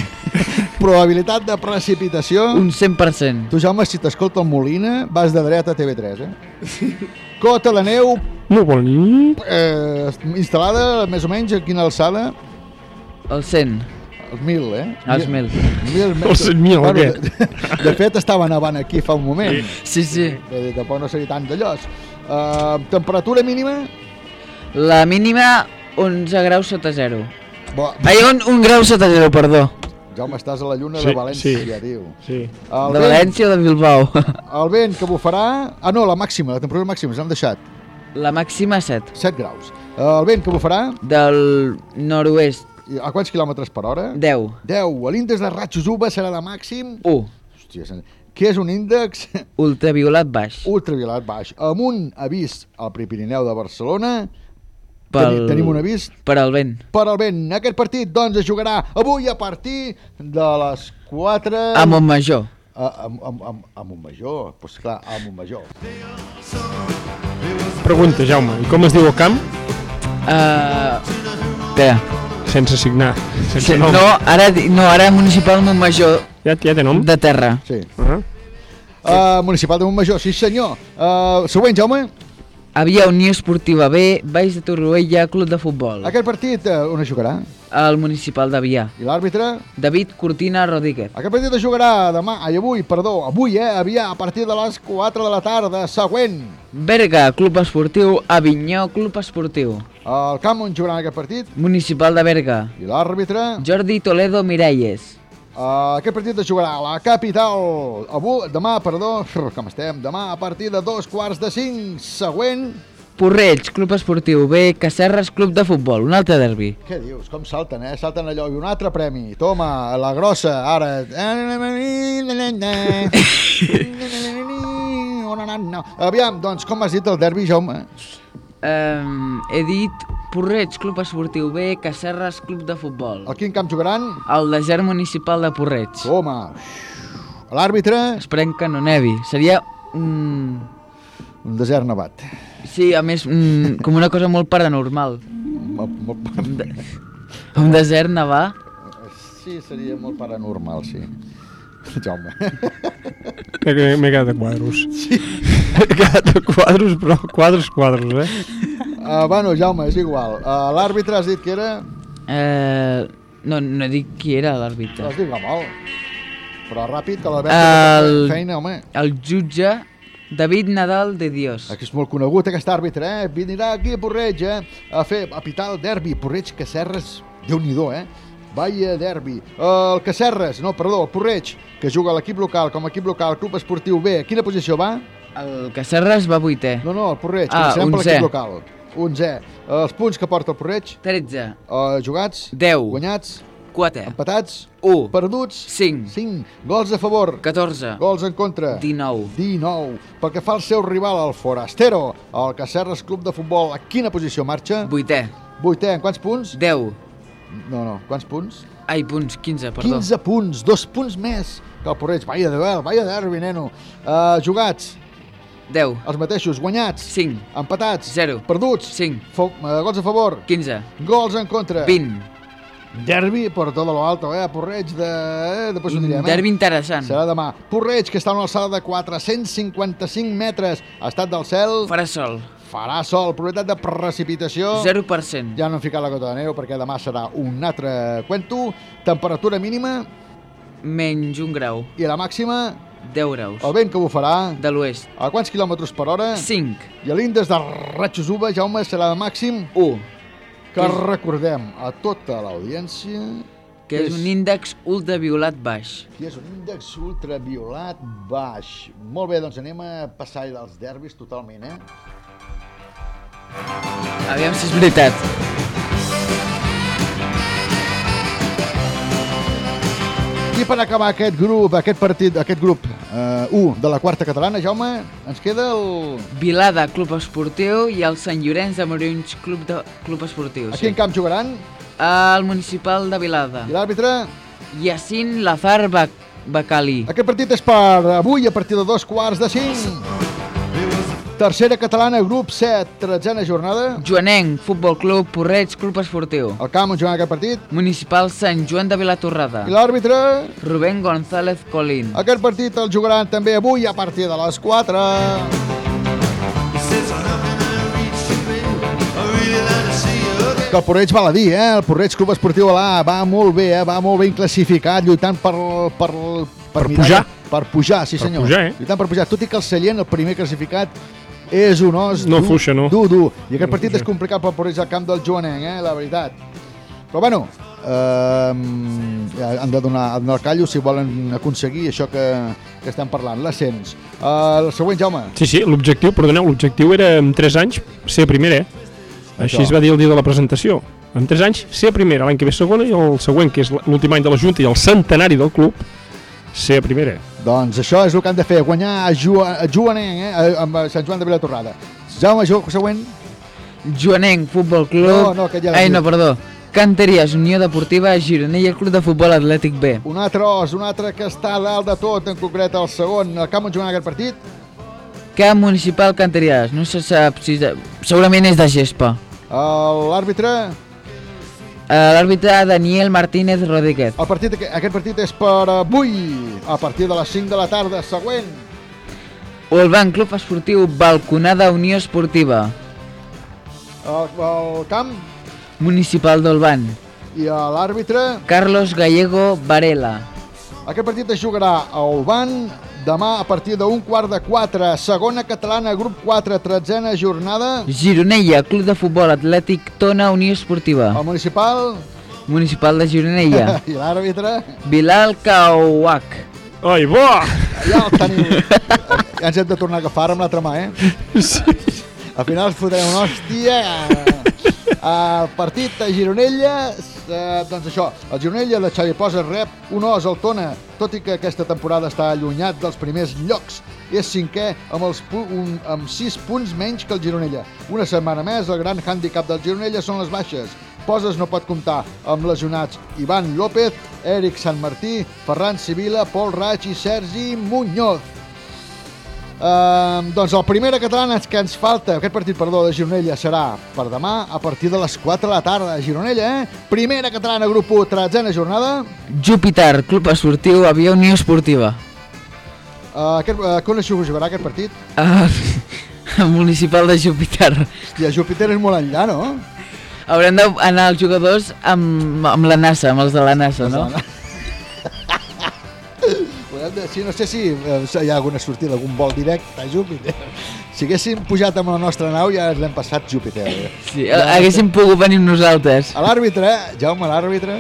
A: Probabilitat de precipitació...
N: Un 100%.
A: Tu, Jaume, si t'escolta el Molina, vas de dreta a TV3, eh? Cota de neu
P: Molt bon.
A: eh, instal·lada més o menys a quina alçada?
N: El 100.
A: Els 1.000, eh?
N: Els 1.000.
A: Mil
P: Els 100.000, o què?
A: de, de fet, estava nevant aquí fa un moment.
N: Sí, sí.
A: Vull dir, tampoc no seria tant d'allòs. Uh, temperatura mínima?
N: La mínima, 11 graus sota zero.
A: Bo,
N: Ai, un, un grau sota zero, perdó.
A: Jaume, estàs a la lluna
P: Sí,
A: de València,
P: sí.
A: tio.
P: Sí.
A: El
N: De
A: vent,
N: València o de Bilbao?
A: el vent que bufarà... Ah, no, la màxima, la temperatura màxima, s'han deixat.
N: La màxima 7.
A: 7 graus. El vent que bufarà...
N: Del nord-oest,
A: A quants quilòmetres per hora?
N: 10.
A: 10. L'índex de ratxos UVA serà de màxim...
N: 1.
A: Hòstia, sen- què és un índex?
N: Ultraviolat baix.
A: Ultraviolat baix. Amb un avís al Prepirineu de Barcelona...
N: Pel...
A: Teni- Tenim un avís
N: Per al vent.
A: per al vent. Aquest partit, doncs, es jugarà avui a partir de les 4...
N: A Montmajor.
A: A, a, a, a, a Montmajor, doncs clar, a Montmajor.
P: Pregunta, Jaume, i com es diu el camp?
N: Uh, espera.
P: Sense signar. Sense
N: Sí,
P: nom.
N: no, ara, no, ara municipal Montmajor
P: Ja, ja té nom?
N: de terra.
A: Sí.
P: Uh -huh.
A: Uh, municipal de Montmajor, sí senyor. Uh, següent, Jaume.
N: Havia Unió Esportiva B, Baix de Torroella, Club de Futbol.
A: Aquest partit uh, on es jugarà?
N: El municipal d'Avià.
A: I l'àrbitre?
N: David Cortina Rodríguez.
A: Aquest partit es jugarà demà, ai, avui, perdó, avui, eh, aviat, a partir de les 4 de la tarda, següent.
N: Berga, Club Esportiu, Avinyó, Club Esportiu.
A: El camp on jugaran aquest partit?
N: Municipal de Berga.
A: I l'àrbitre?
N: Jordi Toledo Miralles.
A: Uh, aquest partit es jugarà a la capital, avui, demà, perdó, com estem, demà a partir de dos quarts de cinc, següent.
N: Porreig, Club Esportiu B, Cacerres, Club de Futbol. Un altre derbi.
A: Què dius? Com salten, eh? Salten allò i un altre premi. Toma, la grossa, ara. Aviam, doncs, com has dit el derbi, Jaume?
N: Um, he dit Porreig, Club Esportiu B, Cacerres, Club de Futbol.
A: A quin camp jugaran?
N: El desert municipal de Porreig.
A: Toma. L'àrbitre?
N: Esperem que no nevi. Seria un...
A: Un desert nevat.
N: Sí, a més, mm, com una cosa molt paranormal.
A: Molt, molt...
N: Un, de... un desert nevar.
A: Sí, seria molt paranormal, sí. Jaume.
P: M'he m'he quedat a quadros. Sí. M'he quedat a quadros, però quadros, quadros, eh?
A: Uh, bueno, Jaume, és igual. Uh, L'àrbitre has dit que era...
N: Eh, no, no dic qui era l'àrbitre.
A: Has dit molt. Però ràpid, que l'Albert
N: El...
A: feina, home.
N: El jutge David Nadal de Dios.
A: Que és molt conegut aquest àrbitre, eh? Vindrà aquí a Porreig, eh? A fer, a pitar el derbi. Porreig, Cacerres, déu nhi eh? Vaya derbi. El Cacerres, no, perdó, el Porreig, que juga a l'equip local com a equip local, Club Esportiu B. A quina posició va?
N: El Cacerres va vuitè.
A: No, no, el Porreig,
N: Ah,
A: començarem per
N: onzè.
A: l'equip local. 11. Els punts que porta el Porreig?
N: 13.
A: Uh, jugats?
N: 10.
A: Guanyats?
N: 4.
A: Empatats?
N: 1.
A: Perduts?
N: 5.
A: 5. Gols a favor?
N: 14.
A: Gols en contra?
N: 19.
A: 19. Pel que fa al seu rival, el Forastero, el Cacerres Club de Futbol, a quina posició marxa?
N: Vuitè.
A: Vuitè, en quants punts?
N: 10.
A: No, no, quants punts?
N: Ai, punts, 15, perdó.
A: 15 punts, dos punts més que el Porreig. Vaya duel, vaya derbi, neno. Uh, jugats?
N: 10.
A: Els mateixos. Guanyats?
N: 5.
A: Empatats?
N: 0.
A: Perduts?
N: 5.
A: Fo uh, gols a favor?
N: 15.
A: Gols en contra?
N: 20.
A: Derbi per tot lo alto, eh? Porreig de... Eh? Després ho direm, eh?
N: Derbi interessant.
A: Serà demà. Porreig, que està a una alçada de 455 metres. Estat del cel...
N: Farà sol.
A: Farà sol. Probabilitat de precipitació...
N: 0%.
A: Ja no hem ficat la gota de neu perquè demà serà un altre cuento. Temperatura mínima
N: Menys un grau.
A: i la màxima...
N: 10 graus.
A: El vent que bufarà...
N: De l'oest.
A: A quants quilòmetres per hora?
N: 5.
A: I l'índex de ratxos UVA, Jaume, serà de màxim...
N: 1.
A: Que recordem a tota l'audiència...
N: Que és un índex ultraviolat baix.
A: Que és un índex ultraviolat baix. Molt bé, doncs anem a passar dels derbis totalment, eh?
N: Aviam si és veritat.
A: I per acabar aquest grup, aquest partit, aquest grup eh, 1 de la quarta catalana, Jaume, ens queda el...
N: Vilada, Club Esportiu i el Sant Llorenç de Morins, Club, de, Club Esportiu.
A: A quin camp jugaran?
N: El municipal de Vilada.
A: I l'àrbitre?
N: Yacine Lazar Bac Bacali.
A: Aquest partit és per avui a partir de dos quarts de cinc. Tercera catalana, grup 7, tretzena jornada.
N: Joanenc, Futbol Club, Porreig, Club Esportiu.
A: El camp on jugant aquest partit.
N: Municipal Sant Joan de Vilatorrada.
A: I l'àrbitre?
N: Rubén González Colín.
A: Aquest partit el jugaran també avui a partir de les 4. Que el Porreig val a dir, eh? El Porreig Club Esportiu Alà va molt bé, eh? Va molt ben classificat, lluitant per... Per,
P: Per pujar.
A: Per pujar, sí
P: Per
A: senyor.
P: pujar, eh?
A: Lluitant per pujar, tot i que el Sallent, el primer classificat, és un os
P: No
A: dur,
P: fuixa, no.
A: dur, dur. I aquest
P: No
A: partit
P: fuixa.
A: és complicat pel Porreig al camp del Joanenc, eh? La veritat. Però bueno, eh, han de donar, han de donar el callo si volen aconseguir això que, que estem parlant, l'ascens. Uh, el següent, Jaume.
P: Sí, sí, l'objectiu, perdoneu, l'objectiu era en 3 anys ser primera, eh? Així es va dir el dia de la presentació. En 3 anys ser primera, l'any que ve segona i el següent, que és l'últim any de la Junta i el centenari del club, ser primera.
A: Doncs això és el que han de fer, guanyar a, Joanenc, eh? a- amb Sant Joan de Vilatorrada. Jaume, jo, següent.
N: Joanenc, Futbol Club...
A: No, no, que ja
N: Ai, no, perdó. Canteries, Unió Deportiva, Gironella, Club de Futbol Atlètic B.
A: Un altre os, un altre que està a dalt de tot, en concret el segon. El camp on jugant aquest partit?
N: Camp Municipal Canterias. No se sap si... Segurament és de gespa.
A: L'àrbitre...
N: Uh, L'àrbitre Daniel Martínez Rodríguez.
A: El partit, aquest partit és per avui, a partir de les 5 de la tarda. Següent.
N: Olban Club Esportiu Balconada Unió Esportiva.
A: El, el camp
N: Municipal d'Olban.
A: i l'àrbitre.
N: Carlos Gallego Varela.
A: Aquest partit es jugarà a Olban demà a partir d'un quart de 4. Segona catalana, grup 4, tretzena jornada.
N: Gironella, Club de Futbol Atlètic Tona Unió Esportiva.
A: El municipal
N: Municipal de Gironella.
A: i l'àrbitre.
N: Bilal Kauak.
P: Ai, bo!
A: Ja el teniu. Ja ens hem de tornar a agafar amb l'altra mà, eh?
P: Sí.
A: Al final es fotrem una hòstia. El partit de Gironella, eh, doncs això, el Gironella de Xavi Posa rep un os al Tona, tot i que aquesta temporada està allunyat dels primers llocs. És cinquè amb, els un, amb 6 punts menys que el Gironella. Una setmana més, el gran hàndicap del Gironella són les baixes. Poses no pot comptar amb lesionats Ivan López, Eric Sant Martí, Ferran Sibila, Pol Raig i Sergi Muñoz. Uh, doncs el primera catalana que ens falta, aquest partit, perdó, de Gironella serà per demà a partir de les 4 de la tarda. Gironella, eh? Primera catalana, grup 1, tretzena jornada.
N: Júpiter, Club Esportiu Avió Unió Esportiva.
A: Uh, aquest, uh, es jugarà aquest partit?
N: Uh, municipal de Júpiter.
A: Hòstia, Júpiter és molt enllà, no?
N: Haurem d'anar els jugadors amb, amb la NASA, amb els de la NASA, no?
A: Podem de- Sí, no sé si eh, hi ha alguna sortida, algun vol directe a Júpiter. Si haguéssim pujat amb la nostra nau ja l'hem passat Júpiter.
N: Sí, haguéssim pogut venir nosaltres.
A: A l'àrbitre, eh? Jaume, l'àrbitre.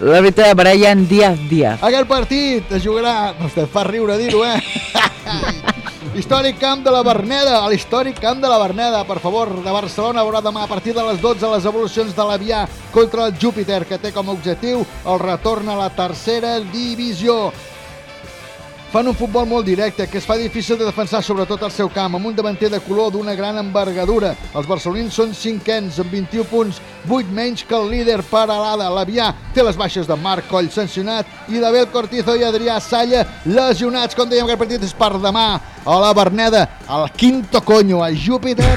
N: L'àrbitre Brian Díaz Díaz.
A: Aquest partit es jugarà... Te fa riure dir-ho, eh? Històric camp de la Berneda, a l'històric camp de la Berneda, per favor, de Barcelona, veurà demà a partir de les 12 les evolucions de l'Avià contra el Júpiter, que té com a objectiu el retorn a la tercera divisió. Fan un futbol molt directe, que es fa difícil de defensar sobretot al seu camp, amb un davanter de color d'una gran envergadura. Els barcelonins són cinquens, amb 21 punts, 8 menys que el líder Paralada. L'Avià té les baixes de Marc Coll sancionat i d'Abel Cortizo i Adrià Salla lesionats. Com dèiem, aquest partit és per demà a la Berneda, al Quinto Coño, a Júpiter,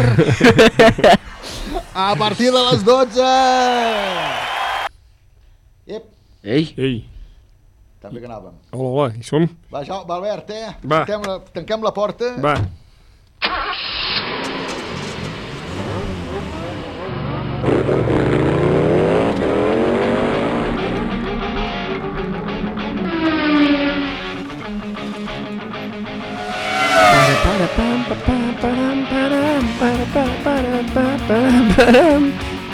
A: a partir de les 12. Ep,
N: Ei.
P: Ei.
A: També que anàvem.
P: Hola, hola, hi som?
A: Va, ja, va Albert, eh?
P: Va.
A: Tanquem la, tanquem la porta.
P: Va.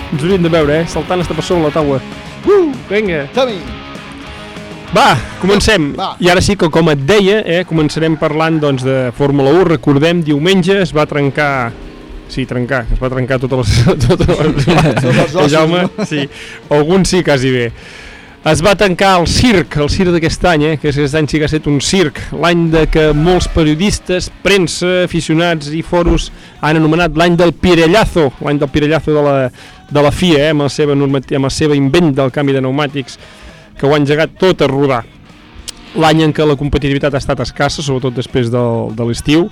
P: Ens hauríem de veure, eh? Saltant esta persona a la taula. Uh, vinga.
A: Som-hi.
P: Va, comencem.
A: Va.
P: I ara sí que, com et deia, eh, començarem parlant doncs, de Fórmula 1. Recordem, diumenge es va trencar... Sí, trencar, es va trencar totes les... Totes les...
A: Els ossos,
P: Jaume,
A: no?
P: sí. Alguns sí, quasi bé. Es va tancar el circ, el circ d'aquest any, eh, que aquest any sí que ha estat un circ, l'any de que molts periodistes, premsa, aficionats i foros han anomenat l'any del Pirellazo, l'any del Pirellazo de la, de la FIA, eh, amb, la seva normati- amb el seu invent del canvi de pneumàtics, que ho han engegat tot a rodar. L'any en què la competitivitat ha estat escassa, sobretot després del, de l'estiu,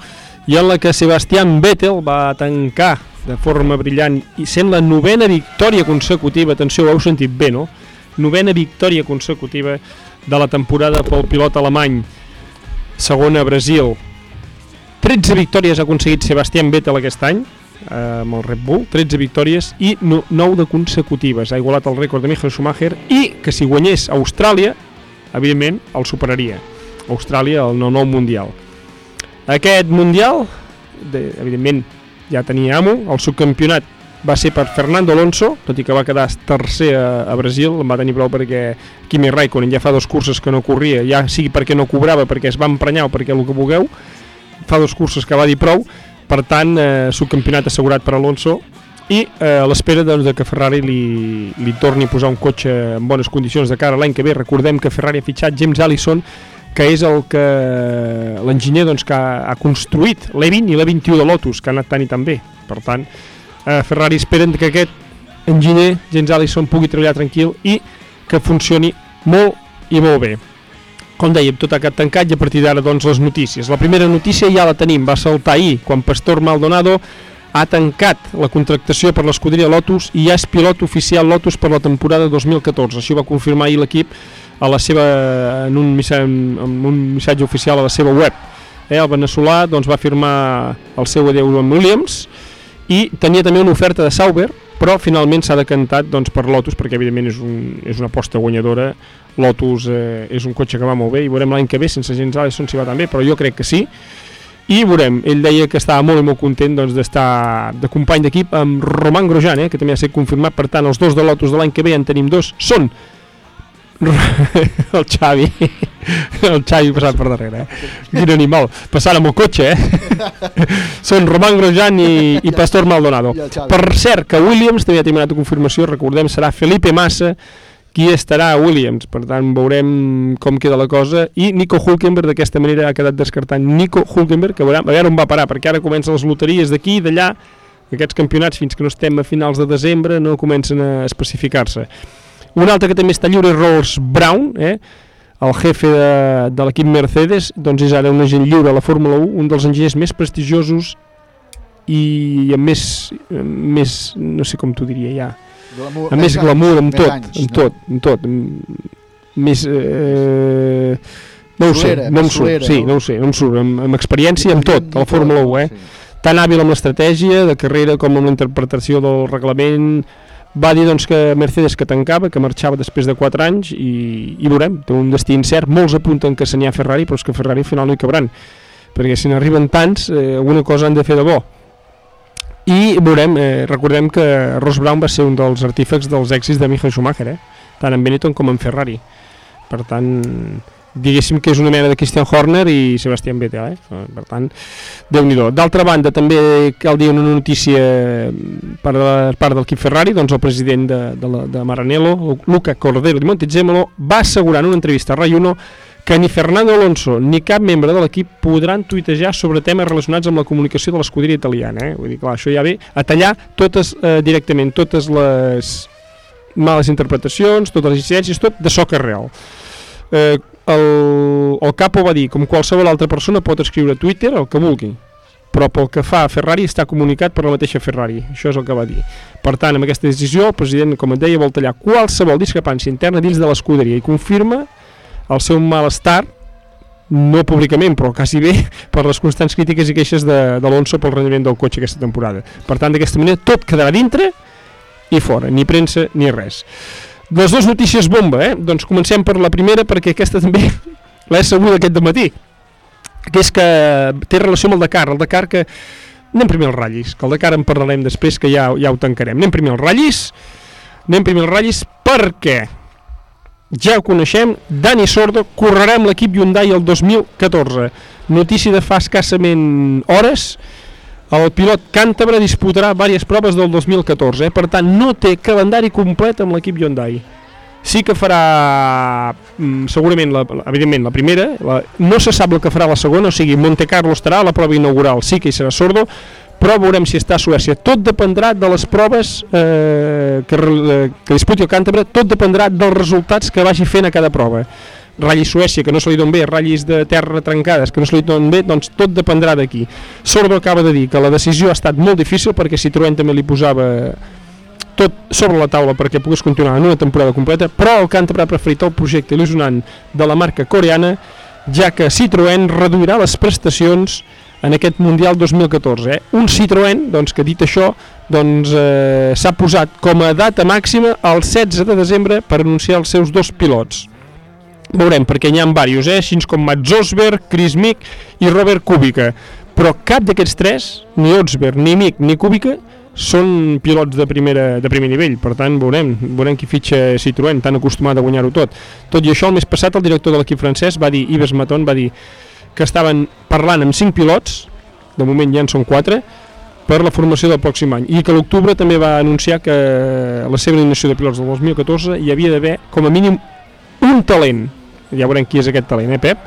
P: i en la que Sebastián Vettel va tancar de forma brillant i sent la novena victòria consecutiva, atenció, ho heu sentit bé, no? Novena victòria consecutiva de la temporada pel pilot alemany, segona a Brasil. 13 victòries ha aconseguit Sebastián Vettel aquest any, eh, amb el Red Bull, 13 victòries i no, 9 de consecutives. Ha igualat el rècord de Michael Schumacher i que si guanyés Austràlia, evidentment, el superaria. Austràlia, el nou, nou mundial. Aquest mundial, de, evidentment, ja tenia amo, el subcampionat va ser per Fernando Alonso, tot i que va quedar tercer a, a Brasil, en va tenir prou perquè Kimi Raikkonen ja fa dos curses que no corria, ja sigui perquè no cobrava, perquè es va emprenyar o perquè el que vulgueu, fa dos curses que va dir prou, per tant, eh, subcampionat assegurat per Alonso, i eh, a l'espera doncs, de que Ferrari li, li torni a posar un cotxe en bones condicions de cara l'any que ve. Recordem que Ferrari ha fitxat James Allison, que és el que l'enginyer doncs, que ha, ha construït l'E20 i l'E21 de Lotus, que ha anat tant i tan bé. Per tant, eh, Ferrari esperen que aquest enginyer, James Allison, pugui treballar tranquil i que funcioni molt i molt bé. Com dèiem, tot ha quedat tancat i a partir d'ara doncs les notícies. La primera notícia ja la tenim, va saltar ahir, quan Pastor Maldonado ha tancat la contractació per l'escuderia Lotus i ja és pilot oficial Lotus per la temporada 2014. Això va confirmar ahir l'equip a la seva, en, un en un missatge oficial a la seva web. Eh, el veneçolà doncs, va firmar el seu adeu amb Williams i tenia també una oferta de Sauber, però finalment s'ha decantat doncs, per Lotus perquè evidentment és, un, és una aposta guanyadora. Lotus eh, és un cotxe que va molt bé i veurem l'any que ve sense gens Allison si va tan bé, però jo crec que sí. I veurem, ell deia que estava molt i molt content doncs, d'estar de company d'equip amb Roman Grosjean, eh, que també ha estat confirmat. Per tant els dos de Lotus de l'any que ve en tenim dos. Són el Xavi. El Xavi passat per darrere eh? quin animal, passant amb el cotxe eh? són Roman Grosjean i, i Pastor Maldonado. Per cert que Williams també ha terminat confirmació recordem serà Felipe Massa qui estarà a Williams, per tant veurem com queda la cosa, i Nico Hulkenberg d'aquesta manera ha quedat descartant. Nico Hulkenberg, que veurem, a veure on va parar, perquè ara comencen les loteries d'aquí i d'allà, aquests campionats fins que no estem a finals de desembre no comencen a especificar-se. Un altre que també està lliure és Rolls Brown, eh? el jefe de, de l'equip Mercedes, doncs és ara un agent lliure a la Fórmula 1, un dels enginyers més prestigiosos i amb més, amb més no sé com t'ho diria ja,
A: Glamour,
P: amb més
A: més
P: glamour,
A: anys,
P: amb tot,
A: anys,
P: amb
A: no?
P: tot, amb tot, amb, més... Eh, no ho sé, no em surt, sí,
A: no?
P: no ho sé, no em surt, amb, amb experiència, amb tot, a la Fórmula 1, eh? Tan hàbil amb l'estratègia de carrera com amb la interpretació del reglament, va dir doncs, que Mercedes que tancava, que marxava després de 4 anys i, i veurem, té un destí incert, molts apunten que se n'hi ha Ferrari, però és que Ferrari al final no hi cabran, perquè si n'arriben tants, eh, alguna cosa han de fer de bo. I veurem, eh, recordem que Ross Brown va ser un dels artífecs dels èxits de Michael Schumacher, eh? tant en Benetton com en Ferrari. Per tant, diguéssim que és una mena de Christian Horner i Sebastian Vettel, eh? per tant, déu nhi D'altra banda, també cal dir una notícia per la part del equip Ferrari, doncs el president de, de, la, de Maranello, Luca Cordero di Montezemolo, va assegurar en una entrevista a Rai 1 que ni Fernando Alonso ni cap membre de l'equip podran tuitejar sobre temes relacionats amb la comunicació de l'escuderia italiana. Eh? Vull dir, clar, això ja ve a tallar totes, eh, directament totes les males interpretacions, totes les incidències, tot de soca real. Eh, el, el Capo va dir, com qualsevol altra persona pot escriure a Twitter el que vulgui, però pel que fa a Ferrari està comunicat per la mateixa Ferrari, això és el que va dir. Per tant, amb aquesta decisió, el president, com et deia, vol tallar qualsevol discrepància interna dins de l'escuderia i confirma el seu malestar no públicament, però quasi bé, per les constants crítiques i queixes d'Alonso pel rendiment del cotxe aquesta temporada. Per tant, d'aquesta manera, tot quedarà dintre i fora, ni premsa ni res. Les dues notícies bomba, eh? Doncs comencem per la primera, perquè aquesta també l'he sabuda aquest matí que és que té relació amb el Dakar, el Dakar que anem primer als ratllis, que el Dakar en parlarem després que ja, ja ho tancarem, anem primer als ratllis anem primer als ratllis perquè ja ho coneixem, Dani Sordo correrà amb l'equip Hyundai el 2014 notícia de fa escassament hores el pilot càntabre disputarà diverses proves del 2014 eh? per tant no té calendari complet amb l'equip Hyundai. Sí que farà mm, segurament, la, evidentment, la primera la, no se sap el que farà la segona o sigui, Monte Carlo estarà a la prova inaugural sí que hi serà sordo però veurem si està a Suècia. Tot dependrà de les proves eh, que, re- que disputi el càntabre tot dependrà dels resultats que vagi fent a cada prova ratllis Suècia que no se li don bé, ratllis de terra trencades que no se li don bé, doncs tot dependrà d'aquí. Sordo acaba de dir que la decisió ha estat molt difícil perquè Citroën també li posava tot sobre la taula perquè pogués continuar en una temporada completa, però el càntabre ha preferit el projecte il·lusionant de la marca coreana, ja que Citroën reduirà les prestacions en aquest Mundial 2014. Eh? Un Citroën, doncs, que dit això, doncs, eh, s'ha posat com a data màxima el 16 de desembre per anunciar els seus dos pilots. Veurem, perquè n'hi ha diversos, eh? així com Mats Osberg, Chris Mick i Robert Kubica. Però cap d'aquests tres, ni Osberg, ni Mick, ni Kubica, són pilots de, primera, de primer nivell, per tant veurem, veurem qui fitxa Citroën, tan acostumat a guanyar-ho tot. Tot i això, el mes passat el director de l'equip francès va dir, Yves Maton va dir que estaven parlant amb cinc pilots, de moment ja en són quatre, per la formació del pròxim any, i que l'octubre també va anunciar que la seva alineació de pilots del 2014 hi havia d'haver com a mínim un talent, ja veurem qui és aquest talent, eh Pep,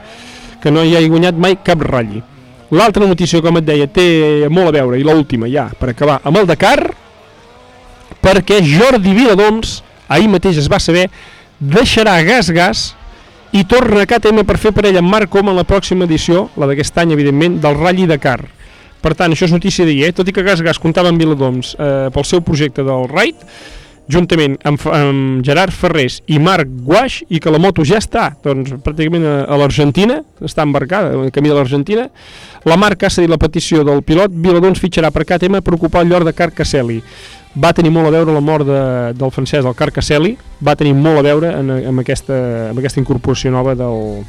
P: que no hi hagi guanyat mai cap ratlli. L'altra notícia, com et deia, té molt a veure, i l'última ja, per acabar, amb el Dakar, perquè Jordi Viladoms, ahir mateix es va saber, deixarà gas-gas i torna a KTM per fer parella amb Marc Coma en la pròxima edició, la d'aquest any, evidentment, del Rally Dakar. Per tant, això és notícia d'ahir, eh? tot i que Gas Gas comptava amb Viladoms eh, pel seu projecte del Ride, juntament amb, amb Gerard Ferrés i Marc Guaix, i que la moto ja està, doncs, pràcticament a, a l'Argentina, està embarcada, en camí de l'Argentina. La Marc ha cedit la petició del pilot, Viladoms fitxarà per KTM per ocupar el lloc de Carcasseli. Va tenir molt a veure la mort de, del francès, del Carcasseli, va tenir molt a veure en, en, aquesta, en aquesta incorporació nova del,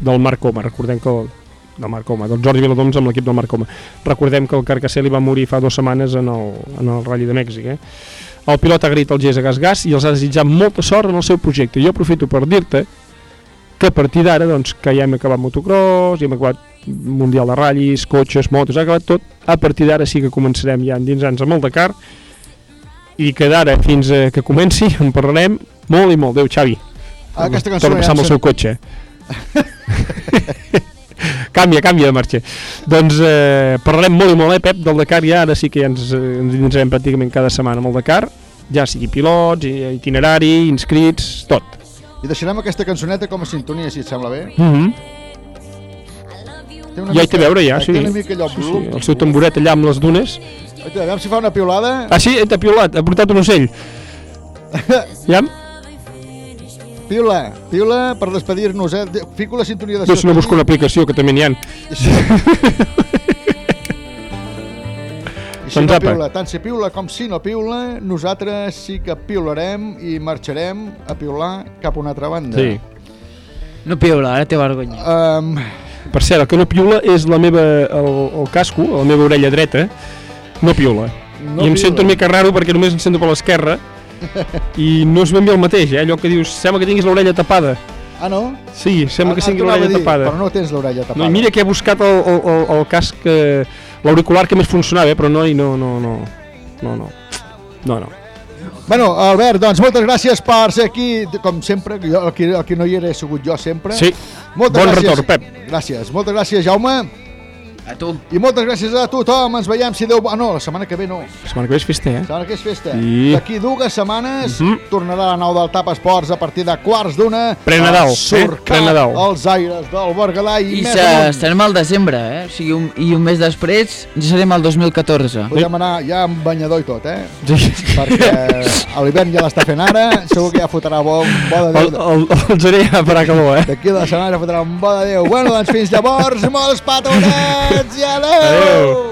P: del Marc Coma. Recordem que el, del Marc Coma, del Jordi Viladoms amb l'equip del Marc Coma. Recordem que el Carcasseli va morir fa dues setmanes en el, en el Rally de Mèxic. Eh? El pilot ha agraït el gest a Gas Gas i els ha desitjat molta sort en el seu projecte. Jo aprofito per dir-te que a partir d'ara, doncs, que ja hem acabat motocross, ja hem acabat mundial de ratllis, cotxes, motos, ha acabat tot, a partir d'ara sí que començarem ja a endinsar-nos amb el Dakar i que d'ara fins a que comenci en parlarem molt i molt. Adéu, Xavi.
A: Ah, aquesta cançó
P: Torna a
A: ja
P: passar amb el seu cotxe. canvia, canvia de marxa. Doncs eh, parlarem molt i molt, eh, Pep, del Dakar ja, ara sí que ja ens, eh, ens endinsarem pràcticament cada setmana amb el Dakar, ja sigui pilots, itinerari, inscrits, tot.
A: I deixarem aquesta cançoneta com a sintonia, si et sembla bé.
P: Mm -hmm.
A: Té una
P: Ja hi té veure, ja,
A: té
P: sí.
A: una mica allò
P: sí, sí. El seu tamboret allà amb les dunes.
A: A veure si fa una piulada.
P: Ah, sí? T'ha piolat, ha portat un ocell. ja?
A: Piula, piula per despedir-nos, eh? De- Fico la sintonia de
P: Jo si no busco una aplicació, que també n'hi ha.
A: I si
P: Doncs
A: no
P: apa.
A: piula, tant si piula com si no piula, nosaltres sí que piularem i marxarem a piular cap a una altra banda.
P: Sí.
N: No piula, ara té vergonya.
A: Um,
P: Per cert, el que no piula és la meva, el, el casco, la meva orella dreta, no piula.
A: No
P: I em
A: piula.
P: sento una mica raro perquè només em sento per l'esquerra i no és ben bé el mateix, eh? allò que dius, sembla que tinguis l'orella tapada.
A: Ah, no?
P: Sí, sembla que
A: Ah, t'ho anava
P: l'orella tapada.
A: Però no tens l'orella tapada.
P: No, mira que he buscat el, el, el, el casc, eh, l'auricular que més funcionava, eh? però no, i no, no, no, no, no, no, no.
A: Bueno, Albert, doncs moltes gràcies per ser aquí, com sempre, jo, el, que, el que no hi era he sigut jo sempre.
P: Sí.
A: Moltes
P: Bon
A: gràcies.
P: retorn, Pep.
A: Gràcies, moltes gràcies, Jaume.
N: A tu.
A: I moltes gràcies a tothom, ens veiem si Déu... Ah, no, la setmana que ve no.
P: La setmana que ve és festa, eh?
A: La setmana que és festa.
P: Sí.
A: D'aquí dues setmanes
P: Mhm.
A: tornarà la nau del TAP Esports a partir de quarts d'una.
P: Pre-Nadal,
A: a
P: eh?
A: Surcar
P: Pre-Nadal.
A: els aires del Berguedà i,
N: I
A: més amunt.
N: estarem al desembre, eh? O sigui, un, I un mes després ja serem al 2014.
A: Podem anar ja amb banyador i tot, eh?
P: Sí.
A: Perquè a l'hivern ja l'està fent ara, segur que ja fotrà bo, bo de
P: El,
A: Déu.
P: el, el Geré ja farà calor, eh?
A: D'aquí a la setmana fotrà un bo de Déu. Bueno, doncs fins llavors, molts petonets i adeu!
P: Adéu.